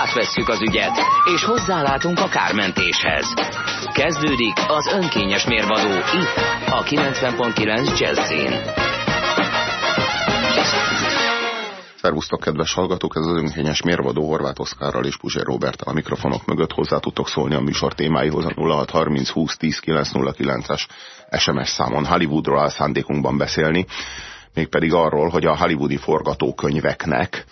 Átvesszük az ügyet, és hozzálátunk a kármentéshez. Kezdődik az önkényes mérvadó itt, a 90.9 Jazzin. Szervusztok, kedves hallgatók! Ez az önkényes mérvadó Horváth Oszkárral és Puzsér Robertel a mikrofonok mögött hozzá tudtok szólni a műsor témáihoz a 0630 20 10 909-es SMS számon Hollywoodról áll szándékunkban beszélni mégpedig arról, hogy a hollywoodi forgatókönyveknek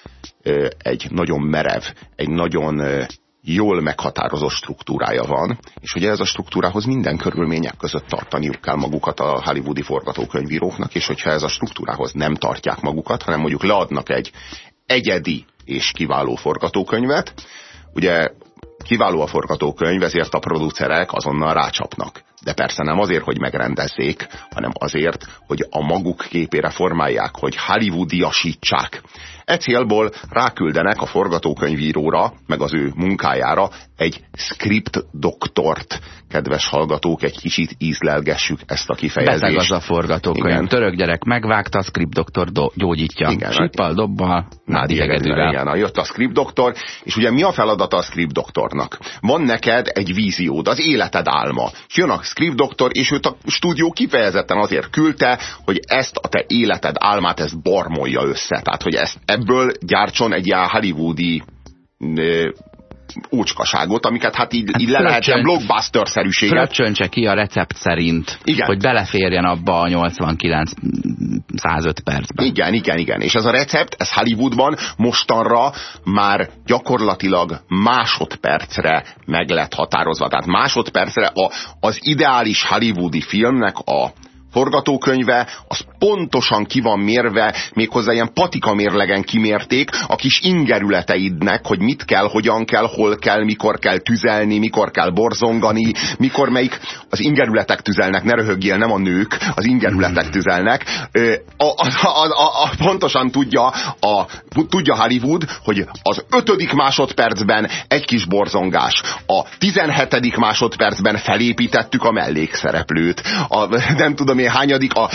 egy nagyon merev, egy nagyon jól meghatározott struktúrája van, és hogy ez a struktúrához minden körülmények között tartaniuk kell magukat a hollywoodi forgatókönyvíróknak, és hogyha ez a struktúrához nem tartják magukat, hanem mondjuk leadnak egy egyedi és kiváló forgatókönyvet, ugye kiváló a forgatókönyv, ezért a producerek azonnal rácsapnak. De persze nem azért, hogy megrendezzék, hanem azért, hogy a maguk képére formálják, hogy hollywoodiasítsák. E célból ráküldenek a forgatókönyvíróra, meg az ő munkájára egy script doktort. Kedves hallgatók, egy kicsit ízlelgessük ezt a kifejezést. Beteg az a forgatókönyv. Igen. Török gyerek megvágta, a script doktor gyógyítja. Igen. Sippal, dobbal, nádi egedűvel. Igen, jött a script doktor, és ugye mi a feladata a script doktornak? Van neked egy víziód, az életed álma. És jön a script doktor, és őt a stúdió kifejezetten azért küldte, hogy ezt a te életed álmát, ezt barmolja össze. Tehát, hogy ezt, ebből gyártson egy ilyen hollywoodi ócskaságot, amiket hát így, hát így le lehetne blockbuster-szerűséget. Fröccsöntse ki a recept szerint, igen. hogy beleférjen abba a 89 105 percben. Igen, igen, igen. És ez a recept, ez Hollywoodban mostanra már gyakorlatilag másodpercre meg lett határozva. Tehát másodpercre a, az ideális hollywoodi filmnek a forgatókönyve, az pontosan ki van mérve, méghozzá ilyen patika mérlegen kimérték a kis ingerületeidnek, hogy mit kell, hogyan kell, hol kell, mikor kell tüzelni, mikor kell borzongani, mikor melyik az ingerületek tüzelnek, ne röhögjél, nem a nők, az ingerületek hmm. tüzelnek. A, a, a, a, a, pontosan tudja, a, tudja Hollywood, hogy az ötödik másodpercben egy kis borzongás, a tizenhetedik másodpercben felépítettük a mellékszereplőt, a, nem tudom én hányadik, a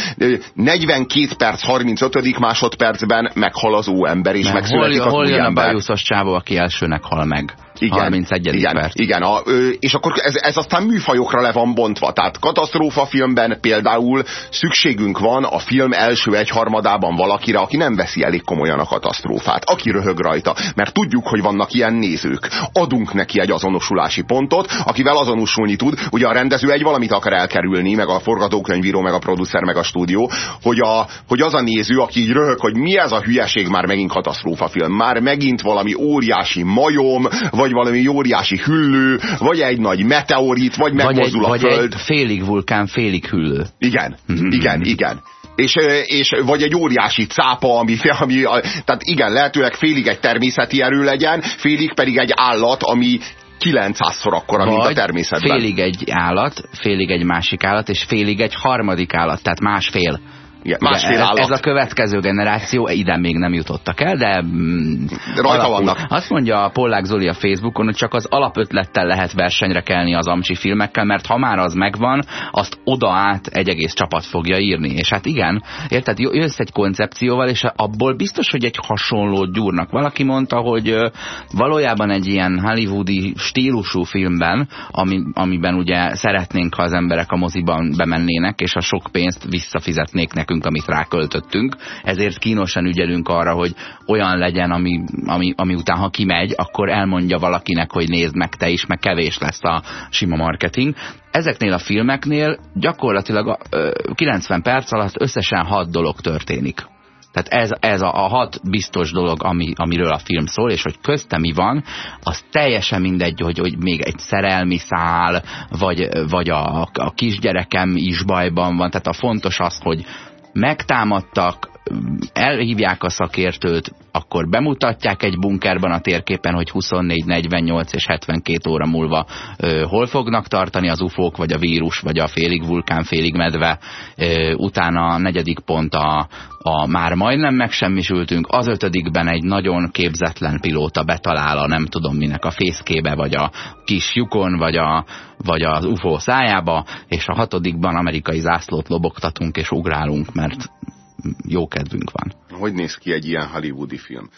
42 perc 35. másodpercben meghal az óember, és megszületik hol, az hol jön a bajuszos csávó, aki elsőnek hal meg? Igen, 31. igen, perc. Igen, a, és akkor ez, ez aztán műfajokra le van bontva. Tehát katasztrófa filmben például szükségünk van a film első egyharmadában valakire, aki nem veszi elég komolyan a katasztrófát, aki röhög rajta. Mert tudjuk, hogy vannak ilyen nézők. Adunk neki egy azonosulási pontot, akivel azonosulni tud. Ugye a rendező egy valamit akar elkerülni, meg a forgatókönyvíró, meg a producer, meg a stúdió, hogy, a, hogy az a néző, aki így röhög, hogy mi ez a hülyeség, már megint katasztrófa film, már megint valami óriási majom, vagy valami óriási hüllő, vagy egy nagy meteorit, vagy megmozdul a Föld. Vagy egy félig vulkán, félig hüllő. Igen, mm-hmm. igen, igen. És, és vagy egy óriási cápa, ami, ami, tehát igen, lehetőleg félig egy természeti erő legyen, félig pedig egy állat, ami 900-szor akkora, mint a természetben. félig egy állat, félig egy másik állat, és félig egy harmadik állat, tehát másfél. Másfél ez, ez a következő generáció, ide még nem jutottak el, de, mm, rajta alapul. vannak. Azt mondja a Pollák Zoli a Facebookon, hogy csak az alapötlettel lehet versenyre kelni az amcsi filmekkel, mert ha már az megvan, azt oda át egy egész csapat fogja írni. És hát igen, érted, jössz egy koncepcióval, és abból biztos, hogy egy hasonló gyúrnak. Valaki mondta, hogy valójában egy ilyen hollywoodi stílusú filmben, ami, amiben ugye szeretnénk, ha az emberek a moziban bemennének, és a sok pénzt visszafizetnék nekünk nekünk, amit ráköltöttünk, ezért kínosan ügyelünk arra, hogy olyan legyen, ami, ami, ami után, ha kimegy, akkor elmondja valakinek, hogy nézd meg te is, meg kevés lesz a sima marketing. Ezeknél a filmeknél gyakorlatilag 90 perc alatt összesen 6 dolog történik. Tehát ez, ez a, a hat biztos dolog, ami, amiről a film szól, és hogy közte mi van, az teljesen mindegy, hogy, hogy még egy szerelmi szál, vagy, vagy a, a kisgyerekem is bajban van. Tehát a fontos az, hogy megtámadtak, elhívják a szakértőt, akkor bemutatják egy bunkerban a térképen, hogy 24, 48 és 72 óra múlva ö, hol fognak tartani az ufók, vagy a vírus, vagy a félig vulkán, félig medve. Ö, utána a negyedik pont a, a már majdnem megsemmisültünk, az ötödikben egy nagyon képzetlen pilóta betalál a nem tudom minek a fészkébe, vagy a kis lyukon, vagy, a, vagy az UFO szájába, és a hatodikban amerikai zászlót lobogtatunk és ugrálunk, mert jó kedvünk van. Hogy néz ki egy ilyen hollywoodi film?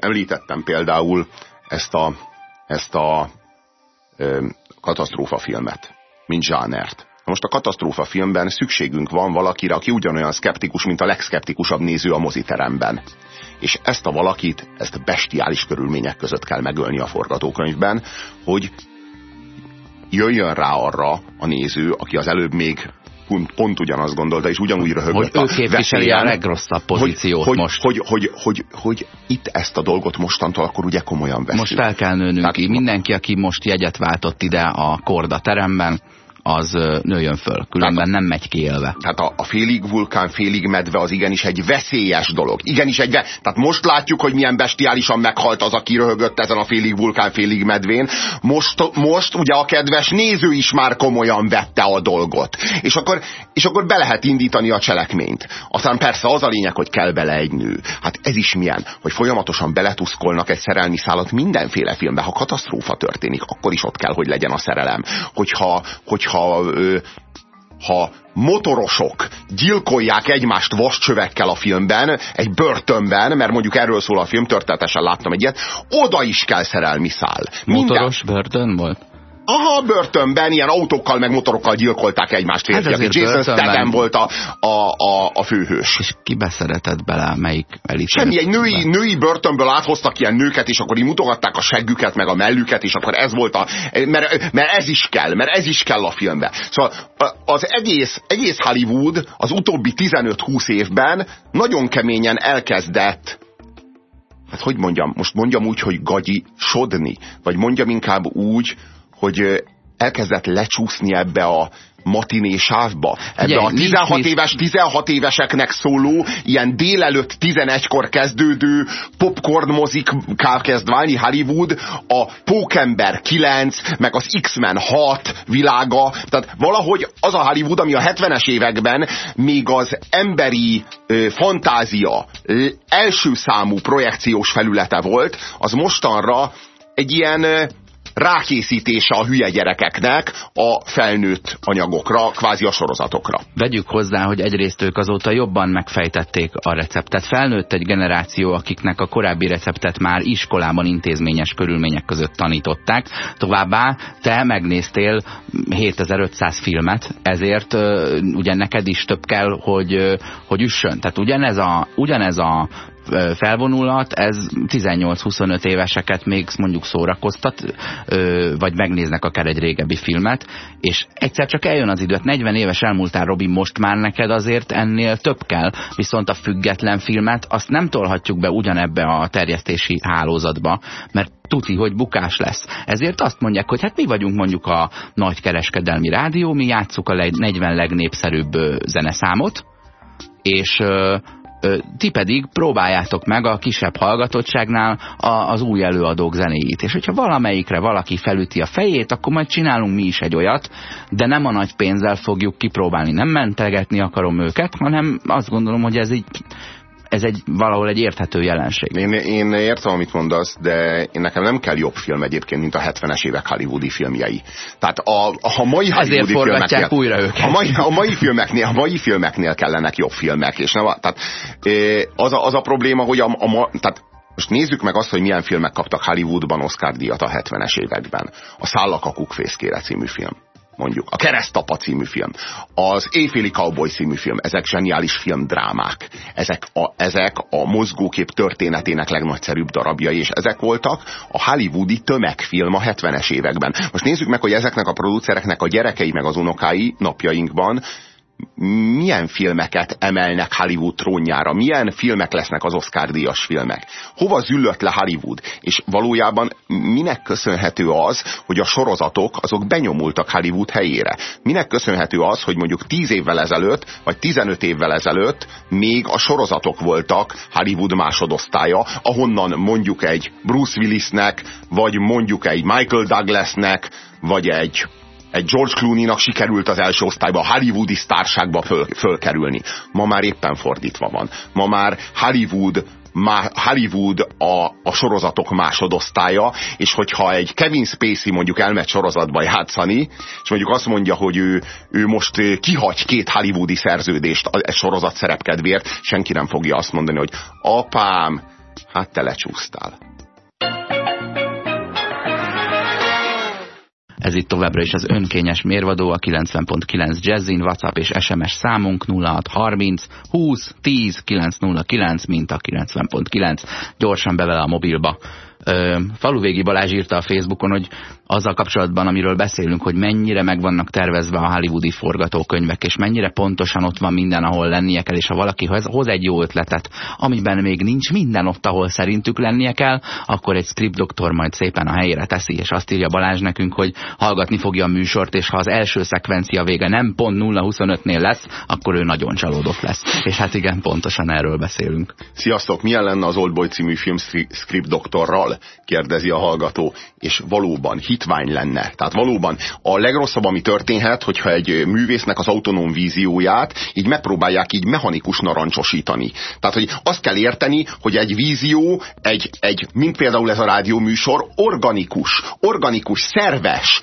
Említettem például ezt a, ezt a katasztrófa filmet, mint zsánert. Most a katasztrófa filmben szükségünk van valakire, aki ugyanolyan szkeptikus, mint a legszkeptikusabb néző a moziteremben. És ezt a valakit, ezt bestiális körülmények között kell megölni a forgatókönyvben, hogy jöjjön rá arra a néző, aki az előbb még pont, pont ugyanazt gondolta, és ugyanúgy röhögött Hogy ő képviseli a legrosszabb pozíciót hogy, most. Hogy, hogy, hogy, hogy, hogy itt ezt a dolgot mostantól akkor ugye komolyan veszünk. Most fel kell nőnünk ki. Mindenki, aki most jegyet váltott ide a Korda teremben, az nőjön föl, különben nem megy ki élve. Tehát a, a félig vulkán, félig medve az igenis egy veszélyes dolog. Igenis egy, tehát most látjuk, hogy milyen bestiálisan meghalt az, aki röhögött ezen a félig vulkán, félig medvén. Most, most ugye a kedves néző is már komolyan vette a dolgot. És akkor, és akkor be lehet indítani a cselekményt. Aztán persze az a lényeg, hogy kell bele egy nő. Hát ez is milyen, hogy folyamatosan beletuszkolnak egy szerelmi szállat mindenféle filmbe. Ha katasztrófa történik, akkor is ott kell, hogy legyen a szerelem. Hogyha, hogyha ha, ha motorosok gyilkolják egymást vascsövekkel a filmben, egy börtönben, mert mondjuk erről szól a film, történetesen láttam egy ilyet, oda is kell szerelmi szál. Minden... börtön volt? Aha, börtönben ilyen autókkal meg motorokkal gyilkolták egymást hát férfiak. Hát Jason Statham volt a, a, a, a főhős. És ki beszeretett bele, melyik elit? Semmi, egy női, női börtönből áthoztak ilyen nőket, és akkor így mutogatták a seggüket, meg a mellüket, és akkor ez volt a... Mert, mert ez is kell, mert ez is kell a filmbe. Szóval az egész, egész Hollywood az utóbbi 15-20 évben nagyon keményen elkezdett hát hogy mondjam, most mondjam úgy, hogy gagyi sodni, vagy mondjam inkább úgy, hogy elkezdett lecsúszni ebbe a matiné sávba. Ebbe Ugye, a 16 nincs, éves, 16 éveseknek szóló, ilyen délelőtt 11-kor kezdődő popcorn mozikká kezd válni Hollywood, a Pókember 9, meg az X-Men 6 világa. Tehát valahogy az a Hollywood, ami a 70-es években még az emberi ö, fantázia első számú projekciós felülete volt, az mostanra egy ilyen rákészítése a hülye gyerekeknek a felnőtt anyagokra, kvázi a sorozatokra. Vegyük hozzá, hogy egyrészt ők azóta jobban megfejtették a receptet. Felnőtt egy generáció, akiknek a korábbi receptet már iskolában intézményes körülmények között tanították. Továbbá te megnéztél 7500 filmet, ezért ugye neked is több kell, hogy, hogy üssön. Tehát ugyanez a, ugyanez a felvonulat, ez 18-25 éveseket még mondjuk szórakoztat, vagy megnéznek akár egy régebbi filmet, és egyszer csak eljön az időt, 40 éves elmúltál, Robi, most már neked azért ennél több kell, viszont a független filmet azt nem tolhatjuk be ugyanebbe a terjesztési hálózatba, mert tuti, hogy bukás lesz. Ezért azt mondják, hogy hát mi vagyunk mondjuk a nagy kereskedelmi rádió, mi játsszuk a 40 legnépszerűbb zeneszámot, és ti pedig próbáljátok meg a kisebb hallgatottságnál a, az új előadók zenéjét. És hogyha valamelyikre valaki felüti a fejét, akkor majd csinálunk mi is egy olyat, de nem a nagy pénzzel fogjuk kipróbálni. Nem mentegetni akarom őket, hanem azt gondolom, hogy ez így ez egy valahol egy érthető jelenség. Én, én értem, amit mondasz, de én nekem nem kell jobb film egyébként, mint a 70-es évek hollywoodi filmjei. Tehát a, a mai hollywoodi filmeknél, újra őket. A mai, a mai filmeknél, a mai filmeknél kellenek jobb filmek, és nem, tehát az a, az a probléma, hogy a, a, tehát most nézzük meg azt, hogy milyen filmek kaptak Hollywoodban Oscar-díjat a 70-es években. A Szállak a kukfészkére című film mondjuk. A Keresztapa című film. Az Éjféli Cowboy című film. Ezek zseniális filmdrámák. Ezek a, ezek a mozgókép történetének legnagyszerűbb darabjai, és ezek voltak a hollywoodi tömegfilm a 70-es években. Most nézzük meg, hogy ezeknek a producereknek a gyerekei meg az unokái napjainkban milyen filmeket emelnek Hollywood trónjára, milyen filmek lesznek az Oscar díjas filmek. Hova züllött le Hollywood? És valójában minek köszönhető az, hogy a sorozatok azok benyomultak Hollywood helyére? Minek köszönhető az, hogy mondjuk 10 évvel ezelőtt, vagy 15 évvel ezelőtt még a sorozatok voltak Hollywood másodosztálya, ahonnan mondjuk egy Bruce Willisnek, vagy mondjuk egy Michael Douglasnek, vagy egy egy George Clooney-nak sikerült az első osztályba, a hollywoodi sztárságba föl, fölkerülni. Ma már éppen fordítva van. Ma már Hollywood má, Hollywood a, a sorozatok másodosztálya, és hogyha egy Kevin Spacey mondjuk elmegy sorozatba játszani, és mondjuk azt mondja, hogy ő, ő most kihagy két hollywoodi szerződést a sorozat szerepkedvéért, senki nem fogja azt mondani, hogy apám, hát te lecsúsztál. Ez itt továbbra is az önkényes mérvadó, a 90.9 Jazzin, WhatsApp és SMS számunk 0630 20 10 909, mint a 90.9. Gyorsan bevele a mobilba. Faluvégi Balázs írta a Facebookon, hogy azzal kapcsolatban, amiről beszélünk, hogy mennyire meg vannak tervezve a hollywoodi forgatókönyvek, és mennyire pontosan ott van minden, ahol lennie kell, és ha valaki hoz egy jó ötletet, amiben még nincs minden ott, ahol szerintük lennie kell, akkor egy script doktor majd szépen a helyére teszi, és azt írja Balázs nekünk, hogy hallgatni fogja a műsort, és ha az első szekvencia vége nem pont 0-25-nél lesz, akkor ő nagyon csalódott lesz. És hát igen, pontosan erről beszélünk. Sziasztok, milyen lenne az Oldboy című film script doktorral? Kérdezi a hallgató, és valóban hitvány lenne. Tehát valóban a legrosszabb, ami történhet, hogyha egy művésznek az autonóm vízióját így megpróbálják így mechanikus narancsosítani. Tehát, hogy azt kell érteni, hogy egy vízió, egy, egy mint például ez a rádióműsor, organikus, organikus, szerves,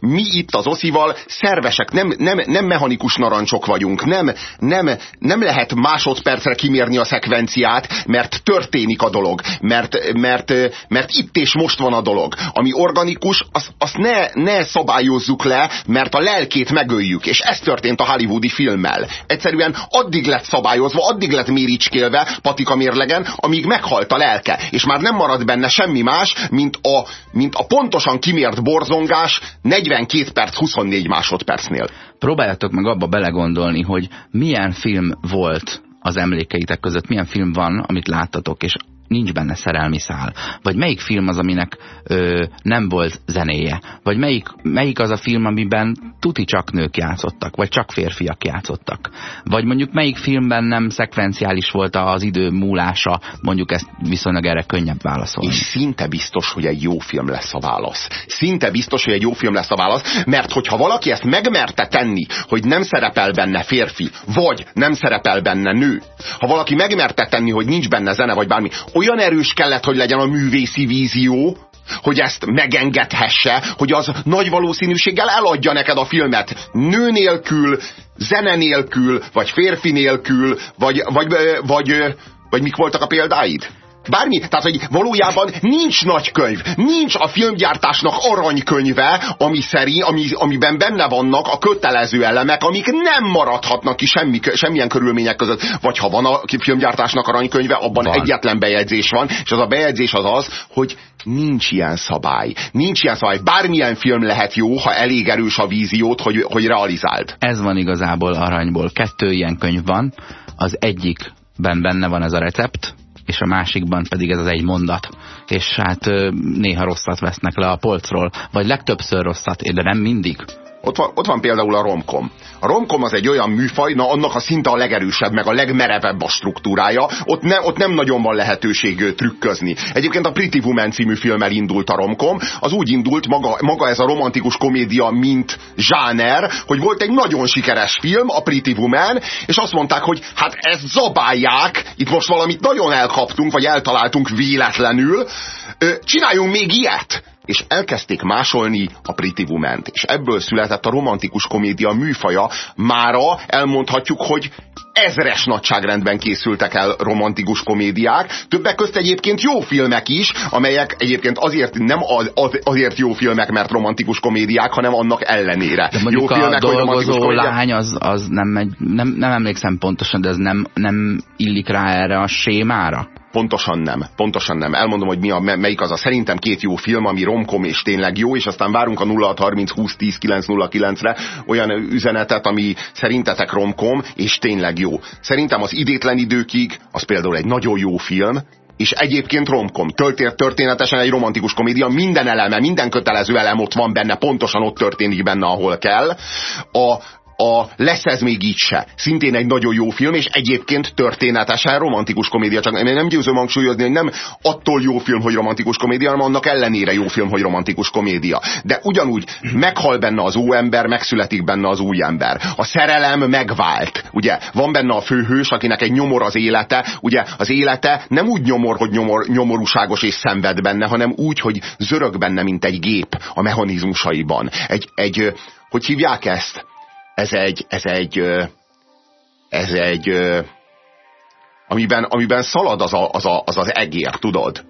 mi itt az oszival szervesek, nem, nem, nem mechanikus narancsok vagyunk, nem, nem, nem lehet másodpercre kimérni a szekvenciát, mert történik a dolog, mert, mert, mert itt és most van a dolog. Ami organikus, azt, azt ne, ne szabályozzuk le, mert a lelkét megöljük, és ez történt a hollywoodi filmmel. Egyszerűen addig lett szabályozva, addig lett méricskélve patika mérlegen, amíg meghalt a lelke, és már nem marad benne semmi más, mint a, mint a pontosan kimért borzongás, 42 perc 24 másodpercnél. Próbáljátok meg abba belegondolni, hogy milyen film volt az emlékeitek között, milyen film van, amit láttatok, és nincs benne szerelmi szál? Vagy melyik film az, aminek ö, nem volt zenéje? Vagy melyik, melyik az a film, amiben tuti csak nők játszottak? Vagy csak férfiak játszottak? Vagy mondjuk melyik filmben nem szekvenciális volt az idő múlása? Mondjuk ezt viszonylag erre könnyebb válaszolni. És szinte biztos, hogy egy jó film lesz a válasz. Szinte biztos, hogy egy jó film lesz a válasz, mert hogyha valaki ezt megmerte tenni, hogy nem szerepel benne férfi, vagy nem szerepel benne nő, ha valaki megmerte tenni, hogy nincs benne zene, vagy bármi, olyan erős kellett, hogy legyen a művészi vízió, hogy ezt megengedhesse, hogy az nagy valószínűséggel eladja neked a filmet nő nélkül, zene nélkül, vagy férfi nélkül, vagy, vagy, vagy, vagy, vagy mik voltak a példáid? Bármi, tehát hogy valójában nincs nagy könyv, nincs a filmgyártásnak aranykönyve, ami szerint, ami, amiben benne vannak a kötelező elemek, amik nem maradhatnak ki semmi, semmilyen körülmények között. Vagy ha van a filmgyártásnak aranykönyve, abban van. egyetlen bejegyzés van, és az a bejegyzés az az, hogy nincs ilyen szabály. Nincs ilyen szabály. Bármilyen film lehet jó, ha elég erős a víziót, hogy, hogy realizált. Ez van igazából aranyból. Kettő ilyen könyv van. Az egyikben benne van ez a recept, és a másikban pedig ez az egy mondat. És hát néha rosszat vesznek le a polcról, vagy legtöbbször rosszat, de nem mindig. Ott van, ott van például a romkom. A romkom az egy olyan műfaj, na annak a szinte a legerősebb, meg a legmerevebb a struktúrája. Ott, ne, ott nem nagyon van lehetőség trükközni. Egyébként a Pretty Woman című filmmel indult a romkom. Az úgy indult maga, maga ez a romantikus komédia, mint zsáner, hogy volt egy nagyon sikeres film, a Pretty Woman, és azt mondták, hogy hát ezt zabálják, itt most valamit nagyon elkaptunk, vagy eltaláltunk véletlenül, csináljunk még ilyet és elkezdték másolni a Pretty woman és ebből született a romantikus komédia műfaja. Mára elmondhatjuk, hogy ezres nagyságrendben készültek el romantikus komédiák, többek közt egyébként jó filmek is, amelyek egyébként azért nem az, az, azért jó filmek, mert romantikus komédiák, hanem annak ellenére. De jó a filmek, dolgozó lány, az, az nem, egy, nem, nem emlékszem pontosan, de ez nem, nem illik rá erre a sémára? Pontosan nem. Pontosan nem. Elmondom, hogy mi a, melyik az a szerintem két jó film, ami romkom és tényleg jó, és aztán várunk a 0630 20 10 909 re olyan üzenetet, ami szerintetek romkom és tényleg jó. Szerintem az idétlen időkig az például egy nagyon jó film, és egyébként romkom. Történetesen egy romantikus komédia, minden eleme, minden kötelező elem ott van benne, pontosan ott történik benne, ahol kell. A, a Lesz ez még így se. Szintén egy nagyon jó film, és egyébként történetesen romantikus komédia. Csak nem győzöm hangsúlyozni, hogy nem attól jó film, hogy romantikus komédia, hanem annak ellenére jó film, hogy romantikus komédia. De ugyanúgy meghal benne az ember, megszületik benne az új ember. A szerelem megvált. Ugye van benne a főhős, akinek egy nyomor az élete. Ugye az élete nem úgy nyomor, hogy nyomor, nyomorúságos és szenved benne, hanem úgy, hogy zörög benne, mint egy gép a mechanizmusaiban. Egy, egy hogy hívják ezt? Ez egy, ez egy, ez egy, amiben, amiben szalad az, a, az, a, az az egér, tudod?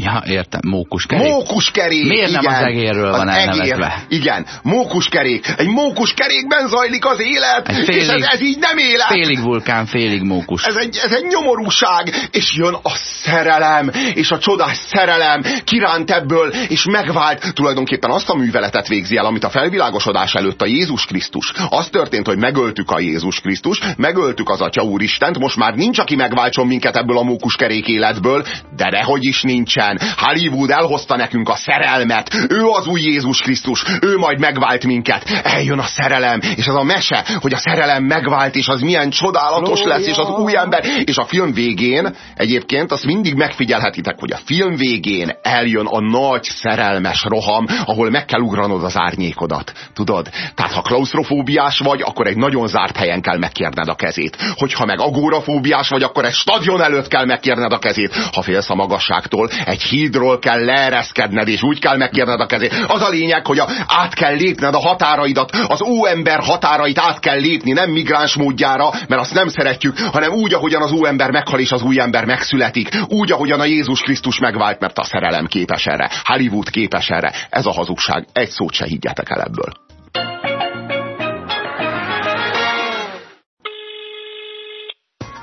Ja, értem, mókuskerék. Mókuskerék, Miért igen. nem az egérről van elnevezve? Egér, igen, mókuskerék. Egy mókuskerékben zajlik az élet, egy félig, és ez, ez így nem élet. Félig vulkán, félig mókus. Ez egy, ez egy nyomorúság, és jön a szerelem, és a csodás szerelem kiránt ebből, és megvált. Tulajdonképpen azt a műveletet végzi el, amit a felvilágosodás előtt a Jézus Krisztus. Az történt, hogy megöltük a Jézus Krisztus, megöltük az Atya Úristent, most már nincs, aki megváltson minket ebből a mókuskerék életből, de dehogy is nincsen Isten. Hollywood elhozta nekünk a szerelmet. Ő az új Jézus Krisztus. Ő majd megvált minket. Eljön a szerelem. És az a mese, hogy a szerelem megvált, és az milyen csodálatos lesz, és az új ember. És a film végén, egyébként azt mindig megfigyelhetitek, hogy a film végén eljön a nagy szerelmes roham, ahol meg kell ugranod az árnyékodat. Tudod? Tehát ha klaustrofóbiás vagy, akkor egy nagyon zárt helyen kell megkérned a kezét. Hogyha meg agórafóbiás vagy, akkor egy stadion előtt kell megkérned a kezét. Ha félsz a magasságtól, egy hídról kell leereszkedned, és úgy kell megkérned a kezét. Az a lényeg, hogy a, át kell lépned a határaidat, az óember határait át kell lépni, nem migráns módjára, mert azt nem szeretjük, hanem úgy, ahogyan az óember meghal, és az új ember megszületik. Úgy, ahogyan a Jézus Krisztus megvált, mert a szerelem képes erre. Hollywood képes erre. Ez a hazugság. Egy szót se higgyetek el ebből.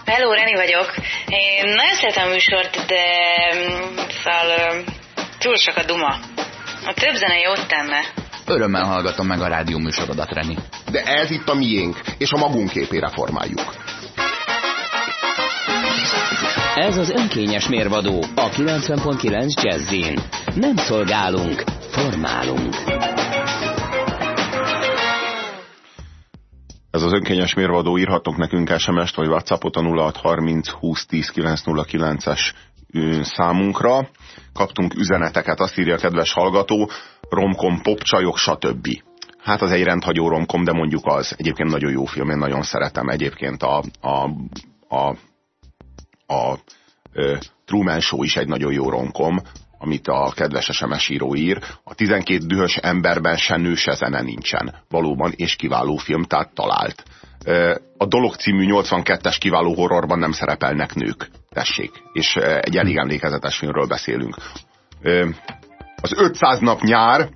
Hello, Reni vagyok. Én nagyon szeretem a műsort, de szóval túl sok a duma. A több zene jót tenne. Örömmel hallgatom meg a rádió műsorodat, Reni. De ez itt a miénk, és a magunk képére formáljuk. Ez az önkényes mérvadó a 90.9 Jazzin. Nem szolgálunk, formálunk. Ez az önkényes mérvadó, írhatok nekünk SMS-t, vagy Whatsappot a 0630 20 10 909-es számunkra. Kaptunk üzeneteket, azt írja a kedves hallgató, romkom, popcsajok, stb. Hát az egy rendhagyó romkom, de mondjuk az. Egyébként nagyon jó film, én nagyon szeretem egyébként a, a, a, a, a Truman Show is egy nagyon jó romkom, amit a kedves SMS író ír, a 12 dühös emberben se nő, se zene nincsen. Valóban, és kiváló film, tehát talált. A Dolog című 82-es kiváló horrorban nem szerepelnek nők. Tessék. És egy elég emlékezetes filmről beszélünk. Az 500 nap nyár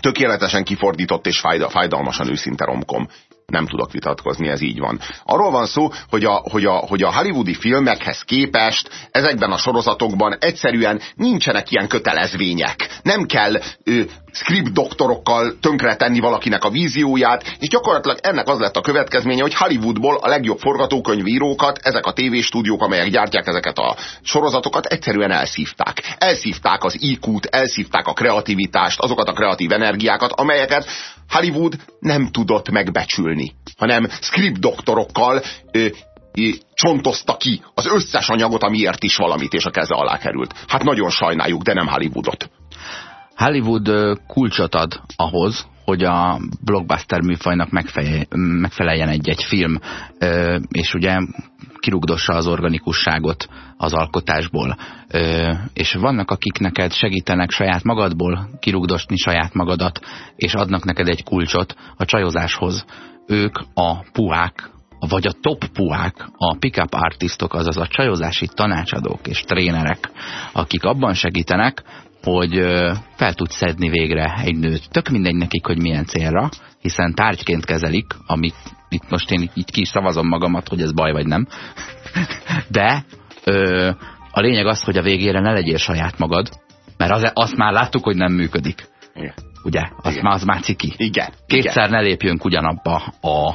tökéletesen kifordított és fájdalmasan őszinte romkom nem tudok vitatkozni, ez így van. Arról van szó, hogy a, hogy a, hogy a hollywoodi filmekhez képest ezekben a sorozatokban egyszerűen nincsenek ilyen kötelezvények. Nem kell ö, script doktorokkal tönkretenni valakinek a vízióját, és gyakorlatilag ennek az lett a következménye, hogy Hollywoodból a legjobb forgatókönyvírókat, ezek a tévéstúdiók, amelyek gyártják ezeket a sorozatokat, egyszerűen elszívták. Elszívták az IQ-t, elszívták a kreativitást, azokat a kreatív energiákat, amelyeket Hollywood nem tudott megbecsülni, hanem script doktorokkal ö, ö, csontozta ki az összes anyagot, amiért is valamit, és a keze alá került. Hát nagyon sajnáljuk, de nem Hollywoodot. Hollywood kulcsot ad ahhoz, hogy a blockbuster műfajnak megfeleljen egy-egy film, és ugye kirugdossa az organikusságot az alkotásból. És vannak, akik neked segítenek saját magadból kirugdosni saját magadat, és adnak neked egy kulcsot a csajozáshoz. Ők a puák, vagy a top puák, a pick-up artistok, azaz a csajozási tanácsadók és trénerek, akik abban segítenek, hogy fel tud szedni végre egy nőt. Tök mindegy nekik, hogy milyen célra, hiszen tárgyként kezelik, amit itt most én így ki is szavazom magamat, hogy ez baj vagy nem. De ö, A lényeg az, hogy a végére ne legyél saját magad, mert az, azt már láttuk, hogy nem működik. Igen. Ugye? Az, Igen. már, az már ciki. Igen. Kétszer ne lépjünk ugyanabba a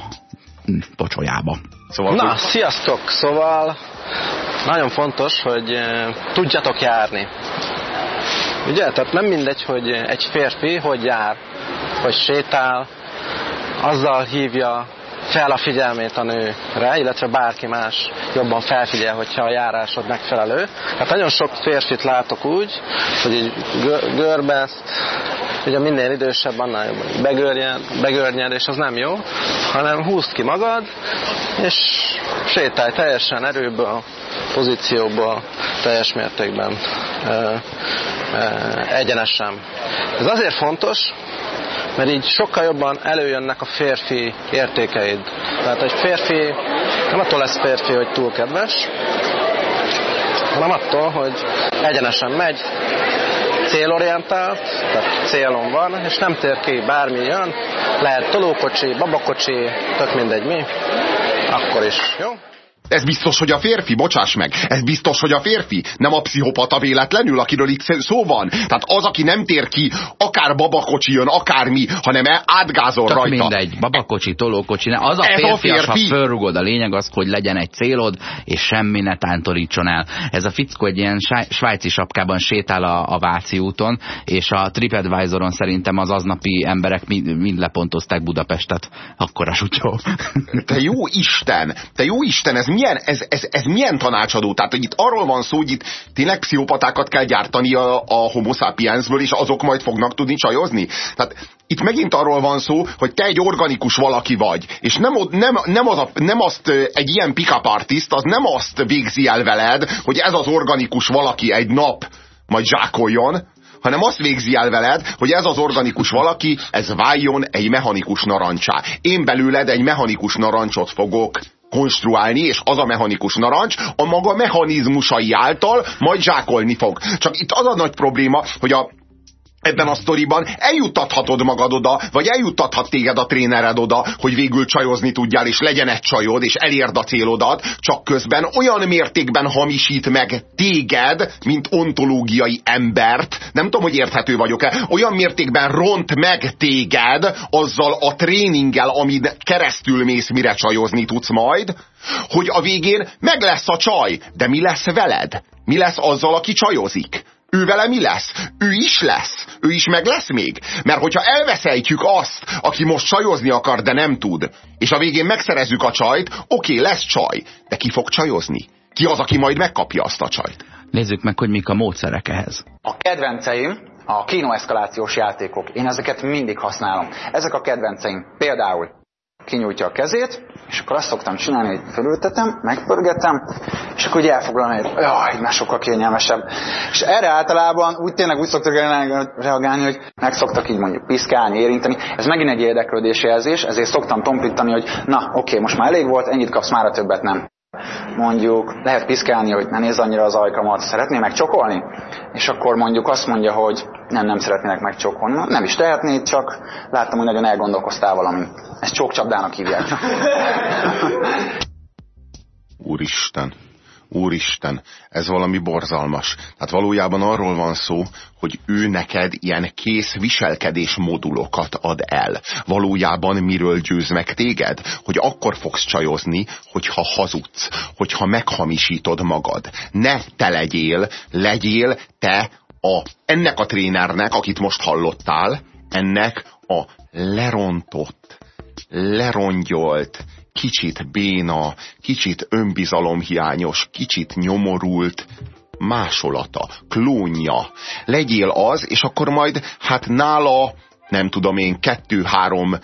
pocsolyába. Szóval, Na, hogy- sziasztok! Szóval nagyon fontos, hogy eh, tudjatok járni. Ugye? Tehát nem mindegy, hogy egy férfi hogy jár, hogy sétál, azzal hívja fel a figyelmét a nőre, illetve bárki más jobban felfigyel, hogyha a járásod megfelelő. Hát nagyon sok férfit látok úgy, hogy így gö- görbeszt, ugye minél idősebb, annál jobban begörnyed, begörnyed, és az nem jó, hanem húzd ki magad, és sétálj teljesen erőből, pozícióból, teljes mértékben, ö, egyenesen. Ez azért fontos, mert így sokkal jobban előjönnek a férfi értékeid. Tehát egy férfi nem attól lesz férfi, hogy túl kedves, hanem attól, hogy egyenesen megy, célorientált, tehát célon van, és nem tér ki, bármi jön, lehet tolókocsi, babakocsi, tök mindegy mi, akkor is, jó? Ez biztos, hogy a férfi, bocsáss meg, ez biztos, hogy a férfi, nem a pszichopata véletlenül, akiről itt szó van. Tehát az, aki nem tér ki, akár babakocsi jön, akármi, hanem átgázol Csak rajta. mindegy, babakocsi, tolókocsi, ne. az a Ez a férfi, ha férfi. fölrugod, a lényeg az, hogy legyen egy célod, és semmi ne tántorítson el. Ez a fickó egy ilyen sváj- svájci sapkában sétál a, a Váci úton, és a TripAdvisoron szerintem az aznapi emberek mind, mind lepontozták Budapestet. Akkor a sutyó. Te jó Isten, te jó Isten, ez milyen, ez, ez, ez milyen tanácsadó? Tehát, hogy itt arról van szó, hogy itt tényleg pszichopatákat kell gyártani a, a homo sapiensből, és azok majd fognak tudni csajozni? Tehát itt megint arról van szó, hogy te egy organikus valaki vagy, és nem, nem, nem, az a, nem azt egy ilyen pick-up artist, az nem azt végzi el veled, hogy ez az organikus valaki egy nap majd zsákoljon, hanem azt végzi el veled, hogy ez az organikus valaki, ez váljon egy mechanikus narancsá. Én belőled egy mechanikus narancsot fogok konstruálni, és az a mechanikus narancs a maga mechanizmusai által majd zsákolni fog. Csak itt az a nagy probléma, hogy a ebben a sztoriban eljuttathatod magad oda, vagy eljuttathat téged a trénered oda, hogy végül csajozni tudjál, és legyen egy csajod, és elérd a célodat, csak közben olyan mértékben hamisít meg téged, mint ontológiai embert, nem tudom, hogy érthető vagyok-e, olyan mértékben ront meg téged azzal a tréninggel, amin keresztül mész, mire csajozni tudsz majd, hogy a végén meg lesz a csaj, de mi lesz veled? Mi lesz azzal, aki csajozik? Ő vele mi lesz? Ő is lesz. Ő is meg lesz még. Mert hogyha elveszejtjük azt, aki most csajozni akar, de nem tud, és a végén megszerezzük a csajt, oké, lesz csaj, de ki fog csajozni? Ki az, aki majd megkapja azt a csajt? Nézzük meg, hogy mik a módszerek ehhez. A kedvenceim a kinoeszkalációs játékok. Én ezeket mindig használom. Ezek a kedvenceim. Például kinyújtja a kezét, és akkor azt szoktam csinálni, hogy felültetem, megpörgetem, és akkor úgy elfoglalom, hogy jaj, már sokkal kényelmesebb. És erre általában úgy tényleg úgy szoktak reagálni, hogy meg szoktak így mondjuk piszkálni, érinteni. Ez megint egy érdeklődési jelzés, ezért szoktam tompítani, hogy na, oké, most már elég volt, ennyit kapsz, már a többet nem. Mondjuk lehet piszkálni, hogy ne nézz annyira az ajkamat, szeretné megcsokolni? És akkor mondjuk azt mondja, hogy nem, nem szeretnének megcsokolni. Na, Nem is tehetnéd, csak láttam, hogy nagyon elgondolkoztál valami. Ezt csókcsapdának hívják. Úristen, Úristen, ez valami borzalmas. Tehát valójában arról van szó, hogy ő neked ilyen kész viselkedés modulokat ad el. Valójában miről győz meg téged? Hogy akkor fogsz csajozni, hogyha hazudsz, hogyha meghamisítod magad. Ne te legyél, legyél te a, ennek a trénernek, akit most hallottál, ennek a lerontott, lerongyolt, kicsit béna, kicsit önbizalomhiányos, kicsit nyomorult másolata, klónja. Legyél az, és akkor majd hát nála nem tudom én, kettő-három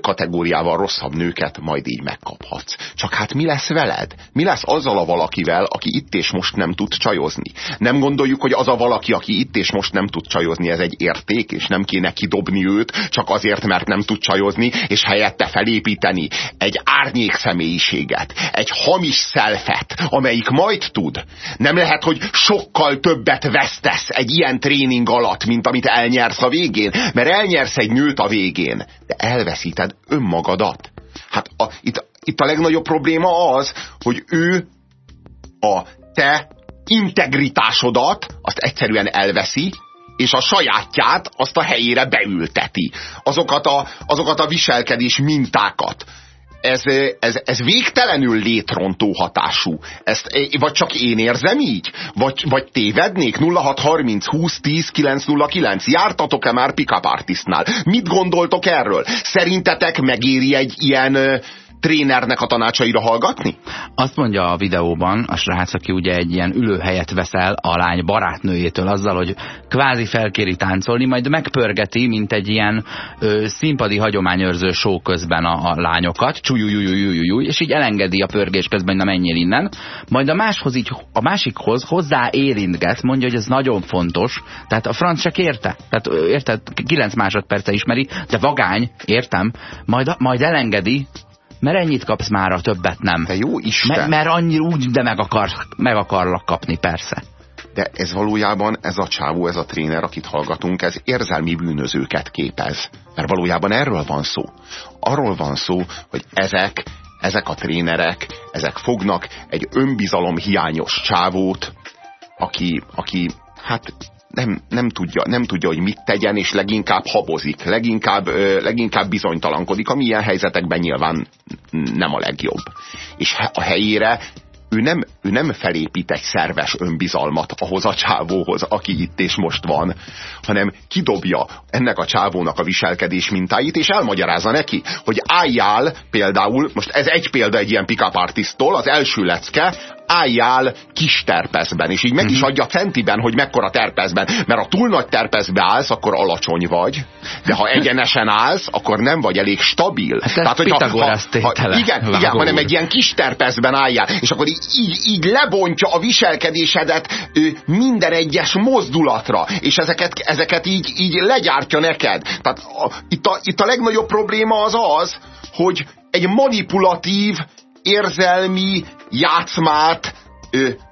kategóriával rosszabb nőket majd így megkaphatsz. Csak hát mi lesz veled? Mi lesz azzal a valakivel, aki itt és most nem tud csajozni? Nem gondoljuk, hogy az a valaki, aki itt és most nem tud csajozni, ez egy érték, és nem kéne kidobni őt, csak azért, mert nem tud csajozni, és helyette felépíteni egy árnyék személyiséget, egy hamis szelfet, amelyik majd tud. Nem lehet, hogy sokkal többet vesztesz egy ilyen tréning alatt, mint amit elnyersz a végén, mert elnyersz egy nőt a végén, de elveszíted önmagadat. Hát a, itt, itt a legnagyobb probléma az, hogy ő a te integritásodat azt egyszerűen elveszi, és a sajátját azt a helyére beülteti. Azokat a, azokat a viselkedés mintákat. Ez, ez, ez végtelenül létrontó hatású. Ezt, vagy csak én érzem így? Vagy, vagy tévednék? 0630 20 10 909. Jártatok-e már Pickup Artistnál? Mit gondoltok erről? Szerintetek megéri egy ilyen trénernek a tanácsaira hallgatni? Azt mondja a videóban a srác, aki ugye egy ilyen ülőhelyet veszel a lány barátnőjétől azzal, hogy kvázi felkéri táncolni, majd megpörgeti, mint egy ilyen ö, színpadi hagyományőrző show közben a, a lányokat, csújújújújújúj, és így elengedi a pörgés közben, na menjél innen. Majd a máshoz így, a másikhoz hozzá érintget, mondja, hogy ez nagyon fontos, tehát a franc csak érte. Tehát érted, 9 másodperce ismeri, de vagány, értem, majd, majd elengedi, mert ennyit kapsz már, a többet nem. De jó Isten! Mert, mert annyira úgy, de meg, akar, meg akarlak kapni, persze. De ez valójában, ez a csávó, ez a tréner, akit hallgatunk, ez érzelmi bűnözőket képez. Mert valójában erről van szó. Arról van szó, hogy ezek, ezek a trénerek, ezek fognak egy önbizalom hiányos csávót, aki, aki hát nem, nem, tudja, nem tudja, hogy mit tegyen, és leginkább habozik, leginkább, leginkább bizonytalankodik, ami ilyen helyzetekben nyilván nem a legjobb. És a helyére ő nem, ő nem felépít egy szerves önbizalmat ahhoz a csávóhoz, aki itt és most van, hanem kidobja ennek a csávónak a viselkedés mintáit, és elmagyarázza neki, hogy álljál például, most ez egy példa egy ilyen pick-up artisttól, az első lecke, álljál kis terpezben, és így meg is mhm. adja centiben, hogy mekkora terpezben, mert ha túl nagy terpezbe állsz, akkor alacsony vagy, de ha egyenesen állsz, akkor nem vagy elég stabil. Hát Tehát, hogy ha, ha, ha, igen, igen, hanem egy ilyen kis terpezben álljál, és akkor így, így, így lebontja a viselkedésedet minden egyes mozdulatra, és ezeket, ezeket így, így legyártja neked. Tehát a, itt, a, itt a legnagyobb probléma az az, hogy egy manipulatív érzelmi játszmát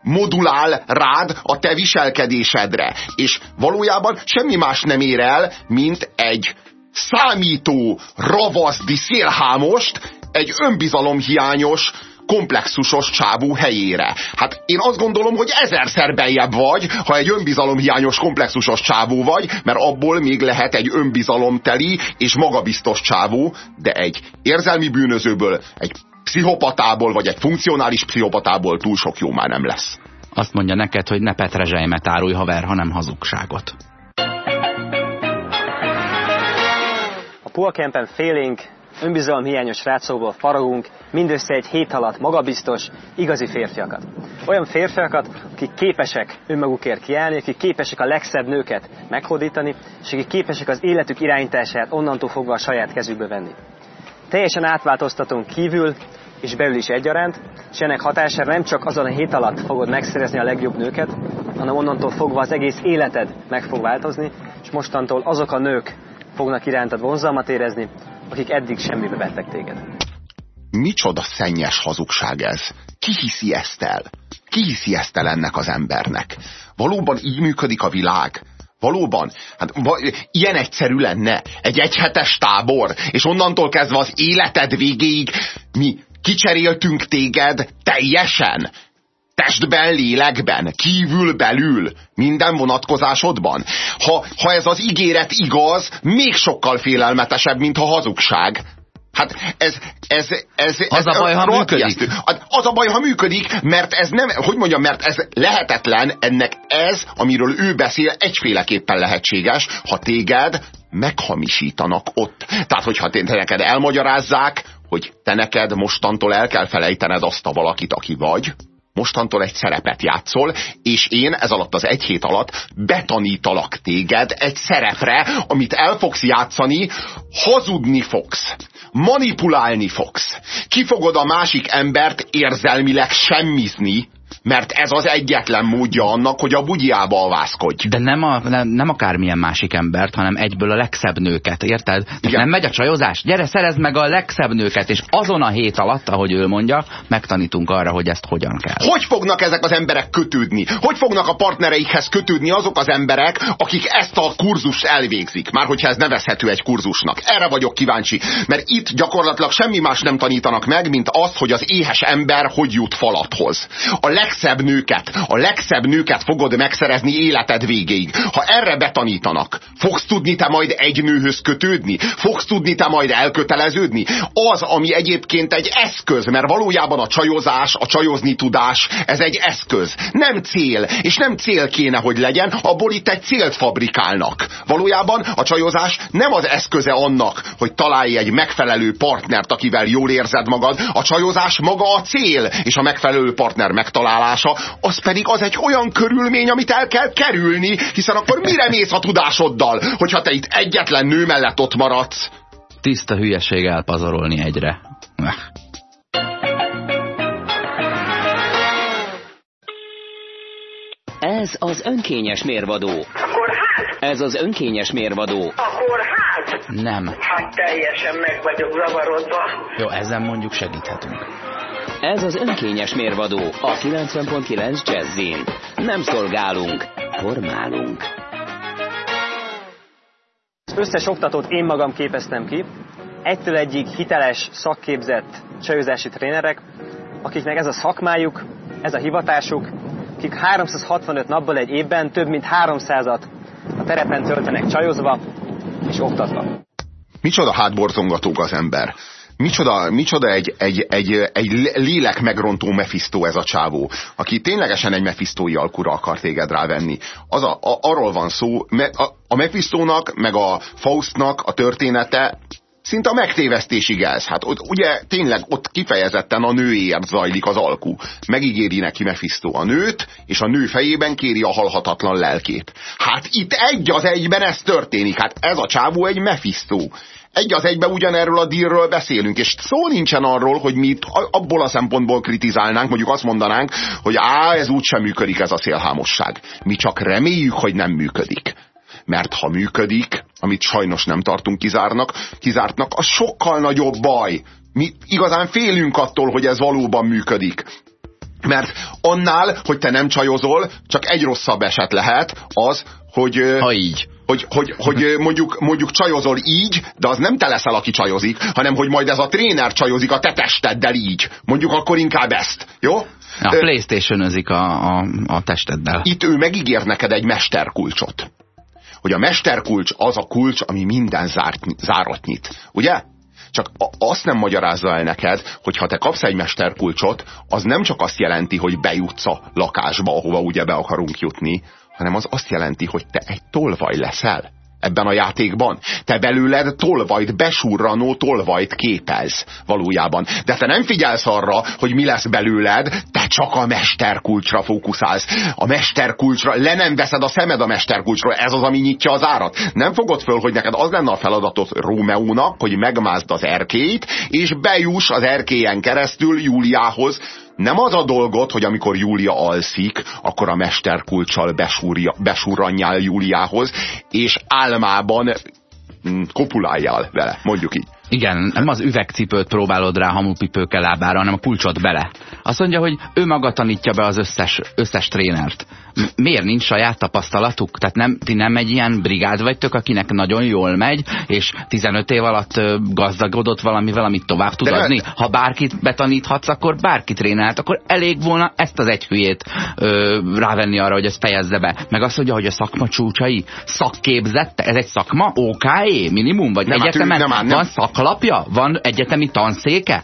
modulál rád a te viselkedésedre. És valójában semmi más nem ér el, mint egy számító, ravaszdi szélhámost, egy önbizalomhiányos, komplexusos csábú helyére. Hát én azt gondolom, hogy ezerszer beljebb vagy, ha egy önbizalomhiányos komplexusos csávó vagy, mert abból még lehet egy önbizalomteli és magabiztos csávó, de egy érzelmi bűnözőből, egy pszichopatából, vagy egy funkcionális pszichopatából túl sok jó már nem lesz. Azt mondja neked, hogy ne petrezselymet árulj haver, hanem hazugságot. A Poolcampen félénk, hiányos rácokból faragunk, mindössze egy hét alatt magabiztos, igazi férfiakat. Olyan férfiakat, akik képesek önmagukért kiállni, akik képesek a legszebb nőket meghódítani, és akik képesek az életük irányítását onnantól fogva a saját kezükbe venni. Teljesen átváltoztatunk kívül és belül is egyaránt, és ennek hatására nem csak azon a hét alatt fogod megszerezni a legjobb nőket, hanem onnantól fogva az egész életed meg fog változni, és mostantól azok a nők fognak irántad vonzalmat érezni, akik eddig semmibe vettek téged. Micsoda szennyes hazugság ez? Ki hiszi ezt el? Ki hiszi ezt el ennek az embernek? Valóban így működik a világ? Valóban? Hát ilyen egyszerű lenne. Egy egyhetes tábor, és onnantól kezdve az életed végéig mi kicseréltünk téged teljesen. Testben, lélekben, kívül, belül, minden vonatkozásodban. Ha, ha ez az ígéret igaz, még sokkal félelmetesebb, mint a hazugság. Hát ez, ez, ez, az ez a baj, ha működik. Az a baj, ha működik, mert ez nem, hogy mondjam, mert ez lehetetlen, ennek ez, amiről ő beszél, egyféleképpen lehetséges, ha téged meghamisítanak ott. Tehát, hogyha te neked elmagyarázzák, hogy te neked mostantól el kell felejtened azt a valakit, aki vagy, mostantól egy szerepet játszol, és én ez alatt az egy hét alatt betanítalak téged egy szerepre, amit el fogsz játszani, hazudni fogsz manipulálni fogsz. Ki fogod a másik embert érzelmileg semmizni, mert ez az egyetlen módja annak, hogy a bugyjába alvászkodj. De nem, a, nem, nem akármilyen másik embert, hanem egyből a legszebb nőket, érted? Igen. Nem megy a csajozás? Gyere, szerezd meg a legszebb nőket, és azon a hét alatt, ahogy ő mondja, megtanítunk arra, hogy ezt hogyan kell. Hogy fognak ezek az emberek kötődni? Hogy fognak a partnereikhez kötődni azok az emberek, akik ezt a kurzust elvégzik? Már hogyha ez nevezhető egy kurzusnak. Erre vagyok kíváncsi, mert itt gyakorlatilag semmi más nem tanítanak meg, mint azt, hogy az éhes ember hogy jut falathoz. A leg legszebb nőket, a legszebb nőket fogod megszerezni életed végéig. Ha erre betanítanak, fogsz tudni te majd egy nőhöz kötődni? Fogsz tudni te majd elköteleződni? Az, ami egyébként egy eszköz, mert valójában a csajozás, a csajozni tudás, ez egy eszköz. Nem cél, és nem cél kéne, hogy legyen, abból itt egy célt fabrikálnak. Valójában a csajozás nem az eszköze annak, hogy találj egy megfelelő partnert, akivel jól érzed magad. A csajozás maga a cél, és a megfelelő partner megtalálása, az pedig az egy olyan körülmény, amit el kell kerülni, hiszen akkor mire mész a tudásoddal, hogyha te itt egyetlen nő mellett ott maradsz? Tiszta hülyeség elpazarolni egyre. Ez az önkényes mérvadó. Akkor hát, Ez az önkényes mérvadó. akkor hát. Nem. Hát teljesen meg vagyok zavarodva. Jó, ezen mondjuk segíthetünk. Ez az önkényes mérvadó a 90.9 Jazzin. Nem szolgálunk, formálunk. Az összes oktatót én magam képeztem ki, egytől egyig hiteles, szakképzett csajozási trénerek, akiknek ez a szakmájuk, ez a hivatásuk, akik 365 napból egy évben több mint 300-at a terepen töltenek csajozva és oktatva. Micsoda hátborzongatók az ember. Micsoda, micsoda egy, egy, egy, egy lélek megrontó Mephisto ez a csávó, aki ténylegesen egy Mephistói alkura akar téged rávenni. Az a, a, arról van szó, me, a, a Mephistónak, meg a Faustnak a története szinte a megtévesztésig ez. Hát ott, ugye tényleg ott kifejezetten a nőért zajlik az alkú. Megígéri neki Mephisto a nőt, és a nő fejében kéri a halhatatlan lelkét. Hát itt egy az egyben ez történik. Hát ez a csávó egy Mephisto. Egy az egyben ugyanerről a dílről beszélünk, és szó nincsen arról, hogy mi abból a szempontból kritizálnánk, mondjuk azt mondanánk, hogy á, ez úgy sem működik ez a szélhámosság. Mi csak reméljük, hogy nem működik mert ha működik, amit sajnos nem tartunk kizárnak, kizártnak, az sokkal nagyobb baj. Mi igazán félünk attól, hogy ez valóban működik. Mert annál, hogy te nem csajozol, csak egy rosszabb eset lehet az, hogy... Ha így. Hogy, hogy, hogy mondjuk, mondjuk csajozol így, de az nem te leszel, aki csajozik, hanem hogy majd ez a tréner csajozik a te testeddel így. Mondjuk akkor inkább ezt. Jó? A playstation a, a, a testeddel. Itt ő megígér neked egy mesterkulcsot hogy a mesterkulcs az a kulcs, ami minden zárt, zárat nyit. Ugye? Csak azt nem magyarázza el neked, hogy ha te kapsz egy mesterkulcsot, az nem csak azt jelenti, hogy bejutsz a lakásba, ahova ugye be akarunk jutni, hanem az azt jelenti, hogy te egy tolvaj leszel ebben a játékban. Te belőled tolvajt, besurranó tolvajt képelsz valójában. De te nem figyelsz arra, hogy mi lesz belőled, te csak a mesterkulcsra fókuszálsz. A mesterkulcsra, le nem veszed a szemed a mesterkulcsról, ez az, ami nyitja az árat. Nem fogod föl, hogy neked az lenne a feladatod Rómeónak, hogy megmázd az erkélyt, és bejuss az erkélyen keresztül Júliához, nem az a dolgot, hogy amikor Júlia alszik, akkor a mesterkulcsal besurranjál Júliához, és álmában mm, kopuláljál vele, mondjuk így. Igen, nem az üvegcipőt próbálod rá hamupipőke lábára, hanem a kulcsot bele. Azt mondja, hogy ő maga tanítja be az összes, összes trénert. Miért nincs saját tapasztalatuk? Tehát nem, ti nem egy ilyen brigád vagytok, akinek nagyon jól megy, és 15 év alatt gazdagodott valamivel, amit tovább tud De adni? Ne... Ha bárkit betaníthatsz, akkor bárkit trénált, akkor elég volna ezt az egy hülyét ö, rávenni arra, hogy ezt fejezze be. Meg azt mondja, hogy a szakma csúcsai szakképzette, ez egy szakma? OKE minimum? Vagy nem, egyetemen hát nem, nem, van szaklapja? Van egyetemi tanszéke?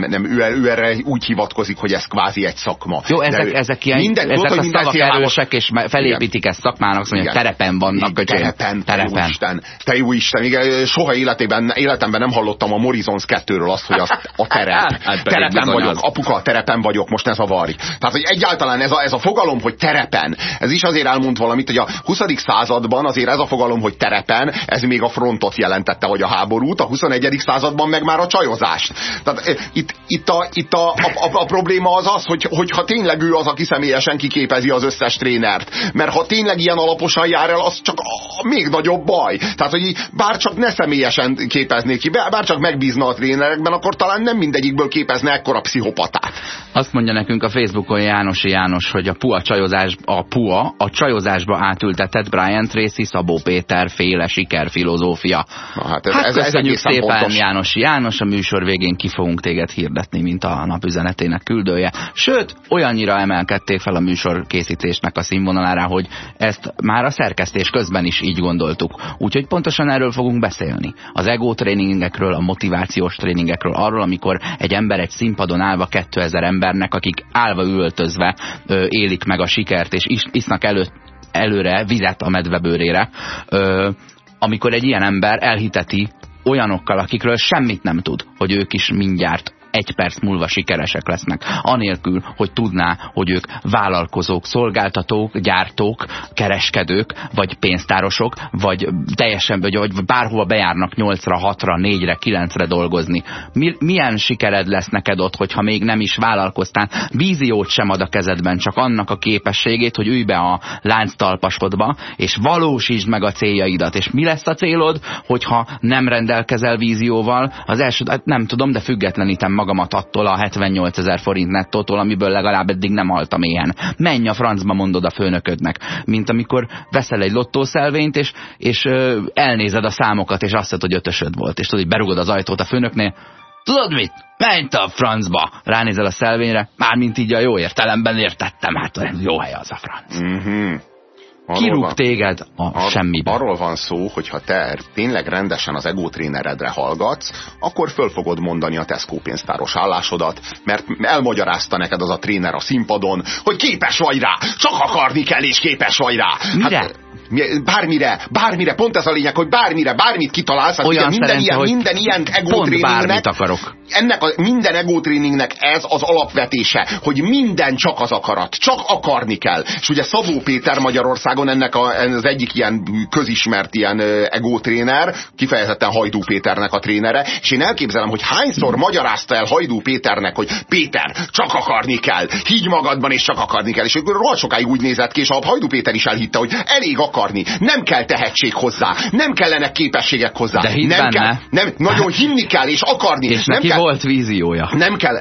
Nem, nem ő, ő erre úgy hivatkozik, hogy ez kvázi egy szakma. Jó, ezek, ő, ezek, ilyen, minden, ezek tudod, a szavak erősek, és felépítik igen. ezt szakmának, azt mondja, terepen vannak. Köcsön. Terepen, terepen. Te jó Isten, te jó Isten. Igen, soha életében, életemben nem hallottam a Morizons 2-ről azt, hogy az a terep. hát, terepen vagyok, az. apuka, terepen vagyok, most ne zavarj. Tehát, hogy egyáltalán ez a, ez a fogalom, hogy terepen, ez is azért elmond valamit, hogy a 20. században azért ez a fogalom, hogy terepen, ez még a frontot jelentette, hogy a háborút, a 21. században meg már a csajozást. Tehát itt, itt, a, itt a, a, a, a probléma az az, hogy, hogy ha tényleg ő az, aki személyesen kiképezi az összes trénert. Mert ha tényleg ilyen alaposan jár el, az csak a még nagyobb baj. Tehát, hogy így bár csak ne személyesen képeznék ki, bár csak megbízna a trénerekben, akkor talán nem mindegyikből képezne ekkora pszichopatát. Azt mondja nekünk a Facebookon Jánosi János, hogy a PUA csajozás, a PUA a csajozásba átültetett Brian Tracy Szabó Péter féle sikerfilozófia. Na, hát ez, hát ez, ez köszönjük egészen szépen pontos. Jánosi János, a műsor végén ki fogunk téged hirdetni, mint a napüzenetének küldője. Sőt, olyannyira emelkedték fel a műsor készítésnek a színvonalára, hogy ezt már a szerkesztés közben is így gondoltuk. Úgyhogy pontosan erről fogunk beszélni. Az ego tréningekről, a motivációs tréningekről, arról, amikor egy ember egy színpadon állva 2000 embernek, akik állva üvöltözve ö, élik meg a sikert, és is, isznak előtt előre vizet a medvebőrére, ö, amikor egy ilyen ember elhiteti olyanokkal, akikről semmit nem tud, hogy ők is mindjárt egy perc múlva sikeresek lesznek, anélkül, hogy tudná, hogy ők vállalkozók, szolgáltatók, gyártók, kereskedők, vagy pénztárosok, vagy teljesen, vagy, vagy bárhova bejárnak 8-ra, 6-ra, 4-re, 9-re dolgozni. Mi, milyen sikered lesz neked ott, hogyha még nem is vállalkoztál? Víziót sem ad a kezedben, csak annak a képességét, hogy ülj be a lánctalpasodba, és valósítsd meg a céljaidat. És mi lesz a célod, hogyha nem rendelkezel vízióval? Az első, hát nem tudom, de függetlenítem magamat attól a 78 ezer forint nettótól, amiből legalább eddig nem haltam ilyen. Menj a francba, mondod a főnöködnek. Mint amikor veszel egy lottószelvényt, és, és ö, elnézed a számokat, és azt mondod, hogy ötösöd volt. És tudod, hogy berugod az ajtót a főnöknél, Tudod mit? Menj a francba! Ránézel a szelvényre, mármint így a jó értelemben értettem, hát jó hely az a franc. Mhm. Arról Kirúg van- téged a Ar semmibe. Arról van szó, hogy ha te tényleg rendesen az ego tréneredre hallgatsz, akkor föl fogod mondani a Tesco pénztáros állásodat, mert elmagyarázta neked az a tréner a színpadon, hogy képes vagy rá, csak akarni kell és képes vagy rá. Mire? Hát, bármire, bármire, pont ez a lényeg, hogy bármire, bármit kitalálsz, hát Olyan ugye minden, szerencsé, ilyen, minden ilyen ego Pont tréningnek, bármit akarok. ennek a, minden ego tréningnek ez az alapvetése, hogy minden csak az akarat, csak akarni kell. És ugye Szabó Péter Magyarországon ennek a, az egyik ilyen közismert ilyen ö, ego tréner, kifejezetten Hajdú Péternek a trénere, és én elképzelem, hogy hányszor magyarázta el Hajdú Péternek, hogy Péter, csak akarni kell, higgy magadban és csak akarni kell. És akkor sokáig úgy nézett ki, és a Hajdú Péter is elhitte, hogy elég akarni, nem kell tehetség hozzá, nem kellenek képességek hozzá. De hidd nem benne. kell, nem, nagyon hinni kell és akarni. És nem neki kell, volt víziója. nem kell,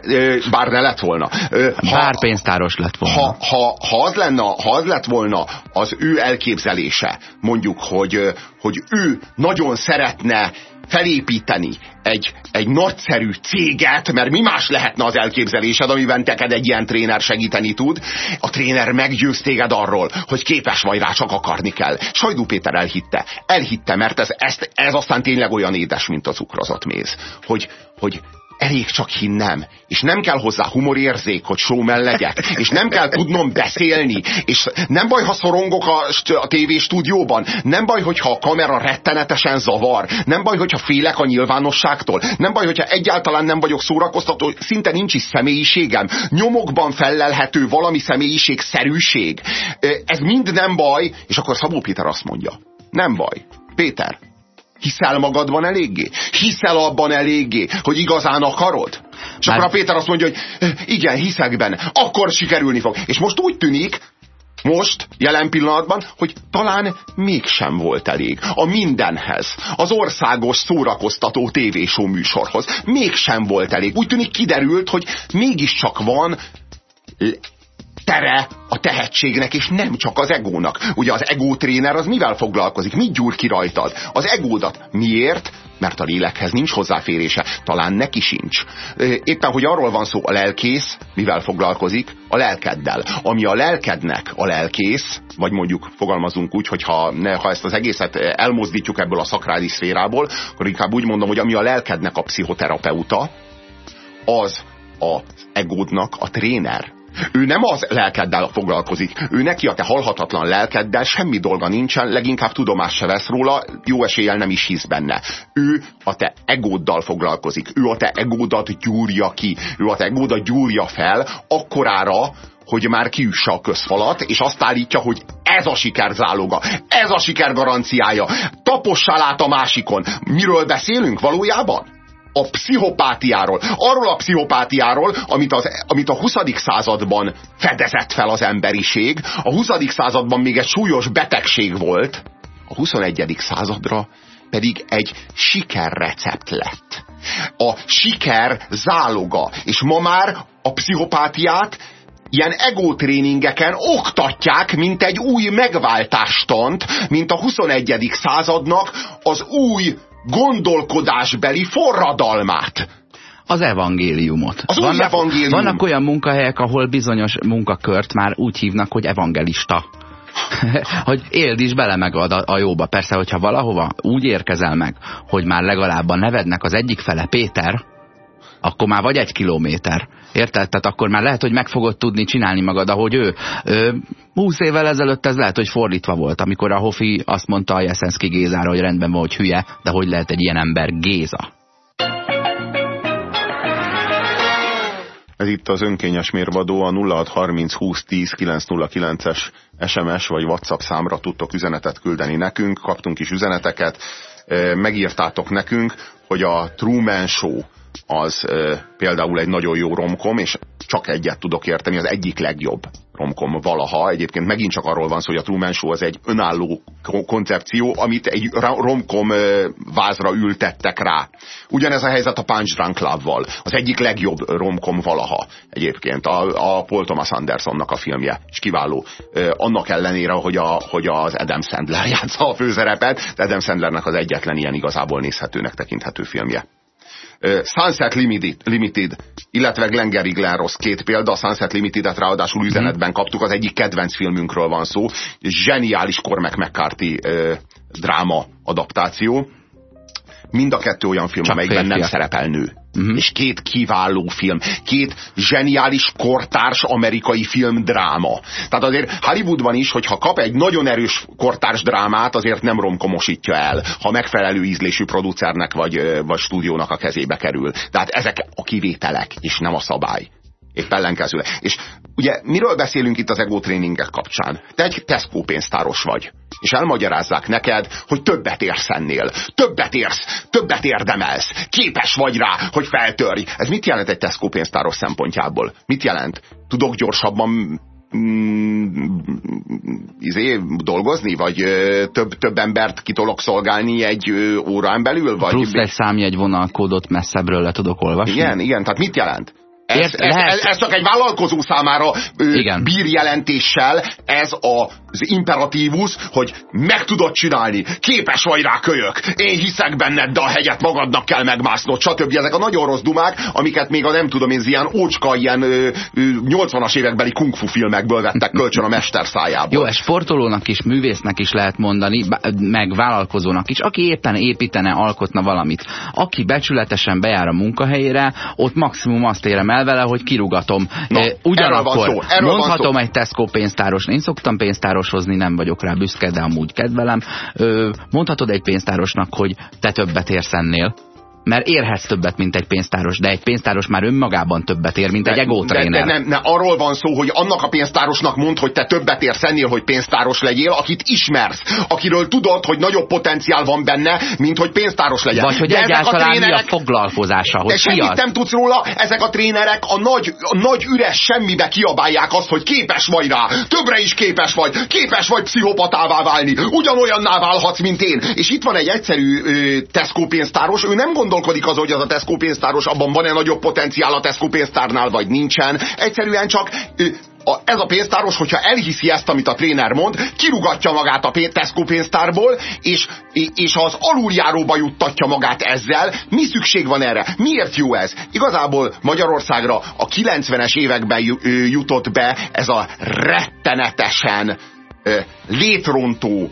bár ne lett volna. Ö, Bár pénztáros lett volna. ha, ha, ha, az lenne, ha az lett volna az ő elképzelése, mondjuk, hogy, hogy ő nagyon szeretne felépíteni egy, egy nagyszerű céget, mert mi más lehetne az elképzelésed, amiben teked egy ilyen tréner segíteni tud. A tréner meggyőz téged arról, hogy képes vagy rá, csak akarni kell. Sajdú Péter elhitte. Elhitte, mert ez, ez, ez aztán tényleg olyan édes, mint az ukrozott méz. Hogy, hogy elég csak hinnem, és nem kell hozzá humorérzék, hogy showman legyek, és nem kell tudnom beszélni, és nem baj, ha szorongok a, a tévéstúdióban, nem baj, hogyha a kamera rettenetesen zavar, nem baj, hogyha félek a nyilvánosságtól, nem baj, hogyha egyáltalán nem vagyok szórakoztató, szinte nincs is személyiségem, nyomokban fellelhető valami személyiség, szerűség. Ez mind nem baj, és akkor Szabó Péter azt mondja, nem baj, Péter, Hiszel magadban eléggé? Hiszel abban eléggé, hogy igazán akarod? És Már- akkor a Péter azt mondja, hogy "Eh, igen, hiszek benne, akkor sikerülni fog. És most úgy tűnik, most, jelen pillanatban, hogy talán mégsem volt elég. A mindenhez, az országos szórakoztató tévésó műsorhoz mégsem volt elég. Úgy tűnik kiderült, hogy mégiscsak van tere a tehetségnek, és nem csak az egónak. Ugye az ego tréner az mivel foglalkozik? Mit gyúr ki rajtad? Az egódat. Miért? Mert a lélekhez nincs hozzáférése. Talán neki sincs. Éppen, hogy arról van szó, a lelkész mivel foglalkozik? A lelkeddel. Ami a lelkednek a lelkész, vagy mondjuk fogalmazunk úgy, hogy ha, ne, ha ezt az egészet elmozdítjuk ebből a szakrális szférából, akkor inkább úgy mondom, hogy ami a lelkednek a pszichoterapeuta, az az egódnak a tréner. Ő nem az lelkeddel foglalkozik. Ő neki a te halhatatlan lelkeddel semmi dolga nincsen, leginkább tudomás se vesz róla, jó eséllyel nem is hisz benne. Ő a te egóddal foglalkozik. Ő a te egódat gyúrja ki. Ő a te egódat gyúrja fel akkorára, hogy már kiüsse a közfalat, és azt állítja, hogy ez a siker záloga, ez a siker garanciája. Tapossál át a másikon. Miről beszélünk valójában? A pszichopátiáról. Arról a pszichopátiáról, amit, az, amit a 20. században fedezett fel az emberiség. A 20. században még egy súlyos betegség volt, a 21. századra pedig egy sikerrecept lett. A siker záloga. És ma már a pszichopátiát ilyen egótréningeken oktatják, mint egy új megváltástant, mint a 21. századnak az új gondolkodásbeli forradalmát. Az evangéliumot. Az vannak, evangélium. vannak olyan munkahelyek, ahol bizonyos munkakört már úgy hívnak, hogy evangelista. hogy éld is bele meg a, a jóba. Persze, hogyha valahova úgy érkezel meg, hogy már legalább a nevednek az egyik fele Péter, akkor már vagy egy kilométer. Érted? Tehát akkor már lehet, hogy meg fogod tudni csinálni magad, ahogy ő. Ö, 20 évvel ezelőtt ez lehet, hogy fordítva volt, amikor a Hofi azt mondta a Jeszenszki Gézára, hogy rendben van, hogy hülye, de hogy lehet egy ilyen ember Géza. Ez itt az önkényes mérvadó, a 0630 20 10 909-es SMS vagy WhatsApp számra tudtok üzenetet küldeni nekünk, kaptunk is üzeneteket, megírtátok nekünk, hogy a Truman Show az például egy nagyon jó romkom, és csak egyet tudok érteni, az egyik legjobb romkom valaha. Egyébként megint csak arról van szó, hogy a Truman Show az egy önálló koncepció, amit egy romkom vázra ültettek rá. Ugyanez a helyzet a Punch Drunk Love-val. Az egyik legjobb romkom valaha egyébként. A, a Paul Thomas Andersonnak a filmje, és kiváló. Annak ellenére, hogy, a, hogy az Adam Sandler játsza a főszerepet, Adam Sandlernek az egyetlen ilyen igazából nézhetőnek tekinthető filmje. Sunset Limited, Limited illetve Glengarry Glen Ross két példa, a Sunset Limited-et ráadásul mhm. üzenetben kaptuk, az egyik kedvenc filmünkről van szó, zseniális Cormac McCarthy ö, dráma adaptáció. Mind a kettő olyan film, Csak amelyikben nem szerepel nő. Uh-huh. És két kiváló film, két zseniális kortárs amerikai film dráma. Tehát azért Hollywoodban is, hogyha kap egy nagyon erős kortárs drámát, azért nem romkomosítja el, ha megfelelő ízlésű producernek vagy, vagy stúdiónak a kezébe kerül. Tehát ezek a kivételek, és nem a szabály épp ellenkezőleg. És ugye miről beszélünk itt az ego tréningek kapcsán? Te egy Tesco pénztáros vagy, és elmagyarázzák neked, hogy többet érsz ennél, többet érsz, többet érdemelsz, képes vagy rá, hogy feltörj. Ez mit jelent egy Tesco pénztáros szempontjából? Mit jelent? Tudok gyorsabban mm, izé, dolgozni, vagy ö, több, több embert ki tudok szolgálni egy ö, órán belül? Vagy Plusz egy számjegy vonalkódot messzebbről le tudok olvasni? Igen, igen, tehát mit jelent? Ez, Ért, ez, ez, ez csak egy vállalkozó számára ö, Igen. bír jelentéssel, ez az imperatívus, hogy meg tudod csinálni, képes vagy rá kölyök, én hiszek benned, de a hegyet magadnak kell megmásznod, stb. Ezek a nagyon rossz dumák, amiket még a nem tudom én, ilyen ócska, ilyen ö, ö, 80-as évekbeli kungfu filmekből vettek kölcsön a mester szájából. Jó, ez sportolónak is, művésznek is lehet mondani, meg vállalkozónak is, aki éppen építene, alkotna valamit. Aki becsületesen bejár a munkahelyére, ott maximum azt érem el vele, hogy kirugatom. Na, Ugyanakkor szó, mondhatom egy Tesco pénztáros, én szoktam pénztároshozni, nem vagyok rá büszke, de amúgy kedvelem. Mondhatod egy pénztárosnak, hogy te többet érsz ennél, mert érhetsz többet, mint egy pénztáros, de egy pénztáros már önmagában többet ér, mint de, egy egótréner. De, de nem, ne, arról van szó, hogy annak a pénztárosnak mond, hogy te többet érsz ennél, hogy pénztáros legyél, akit ismersz, akiről tudod, hogy nagyobb potenciál van benne, mint hogy pénztáros legyen. Vagy hogy de egyáltalán a trénerek, mi a foglalkozása, hogy De semmit nem tudsz róla, ezek a trénerek a nagy, a nagy üres semmibe kiabálják azt, hogy képes vagy rá, többre is képes vagy, képes vagy pszichopatává válni, ugyanolyanná válhatsz, mint én. És itt van egy egyszerű ö, Tesco pénztáros, ő nem gondol gondolkodik az, hogy az a Tesco pénztáros, abban van-e nagyobb potenciál a Tesco pénztárnál, vagy nincsen. Egyszerűen csak ez a pénztáros, hogyha elhiszi ezt, amit a tréner mond, kirugatja magát a Tesco pénztárból, és, és az aluljáróba juttatja magát ezzel. Mi szükség van erre? Miért jó ez? Igazából Magyarországra a 90-es években jutott be ez a rettenetesen létrontó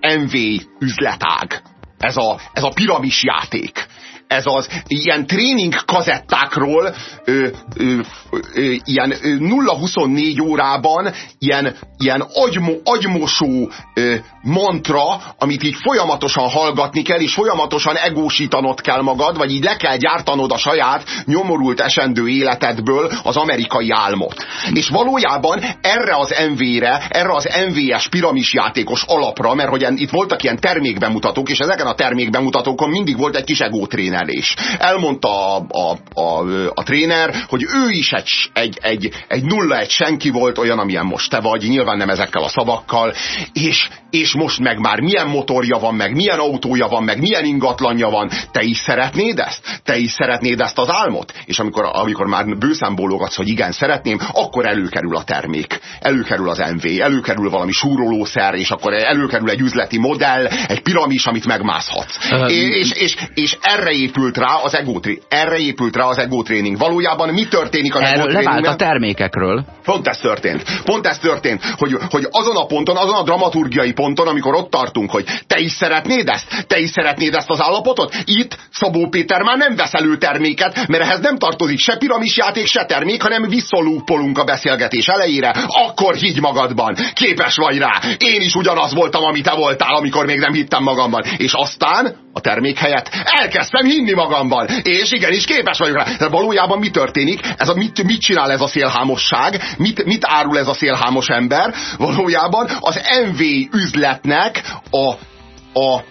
MV üzletág ez a, ez a piramis játék ez az ilyen tréning kazettákról ö, ö, ö, ilyen 0-24 órában ilyen, ilyen agymo, agymosó ö, mantra, amit így folyamatosan hallgatni kell, és folyamatosan egósítanod kell magad, vagy így le kell gyártanod a saját nyomorult esendő életedből az amerikai álmot. És valójában erre az MV-re, erre az MV-es piramis játékos alapra, mert hogy itt voltak ilyen termékbemutatók, és ezeken a termékbemutatókon mindig volt egy kis egótréner trénerés. Elmondta a, a, a, a tréner, hogy ő is egy, egy, egy, egy nulla, egy senki volt, olyan, amilyen most te vagy, nyilván nem ezekkel a szavakkal, és, és most meg már milyen motorja van, meg milyen autója van, meg milyen ingatlanja van, te is szeretnéd ezt? Te is szeretnéd ezt az álmot? És amikor, amikor már bőszem bólogatsz, hogy igen, szeretném, akkor előkerül a termék, előkerül az MV, előkerül valami súrolószer, és akkor előkerül egy üzleti modell, egy piramis, amit megmászhatsz. Uh, és, és, és erre épült rá az ego, erre épült rá az ego tréning. Valójában mi történik ego levált a termékekről. Pont ez történt. Pont ez történt, hogy, hogy azon a ponton, azon a dramaturgiai ponton, amikor ott tartunk, hogy te is szeretnéd ezt? Te is szeretnéd ezt az állapotot? Itt Szabó Péter már nem vesz elő terméket, mert ehhez nem tartozik se piramisjáték, se termék, hanem visszalúpolunk a beszélgetés elejére. Akkor higgy magadban. Képes vagy rá. Én is ugyanaz voltam, amit te voltál, amikor még nem hittem magamban. És aztán a termék helyett elkezdtem hinni magamban. És igenis képes vagyok rá. De valójában mi történik? Ez a, mit, mit csinál ez a szélhámosság? Mit, mit árul ez a szélhámos ember? Valójában az MV üzletnek a, a,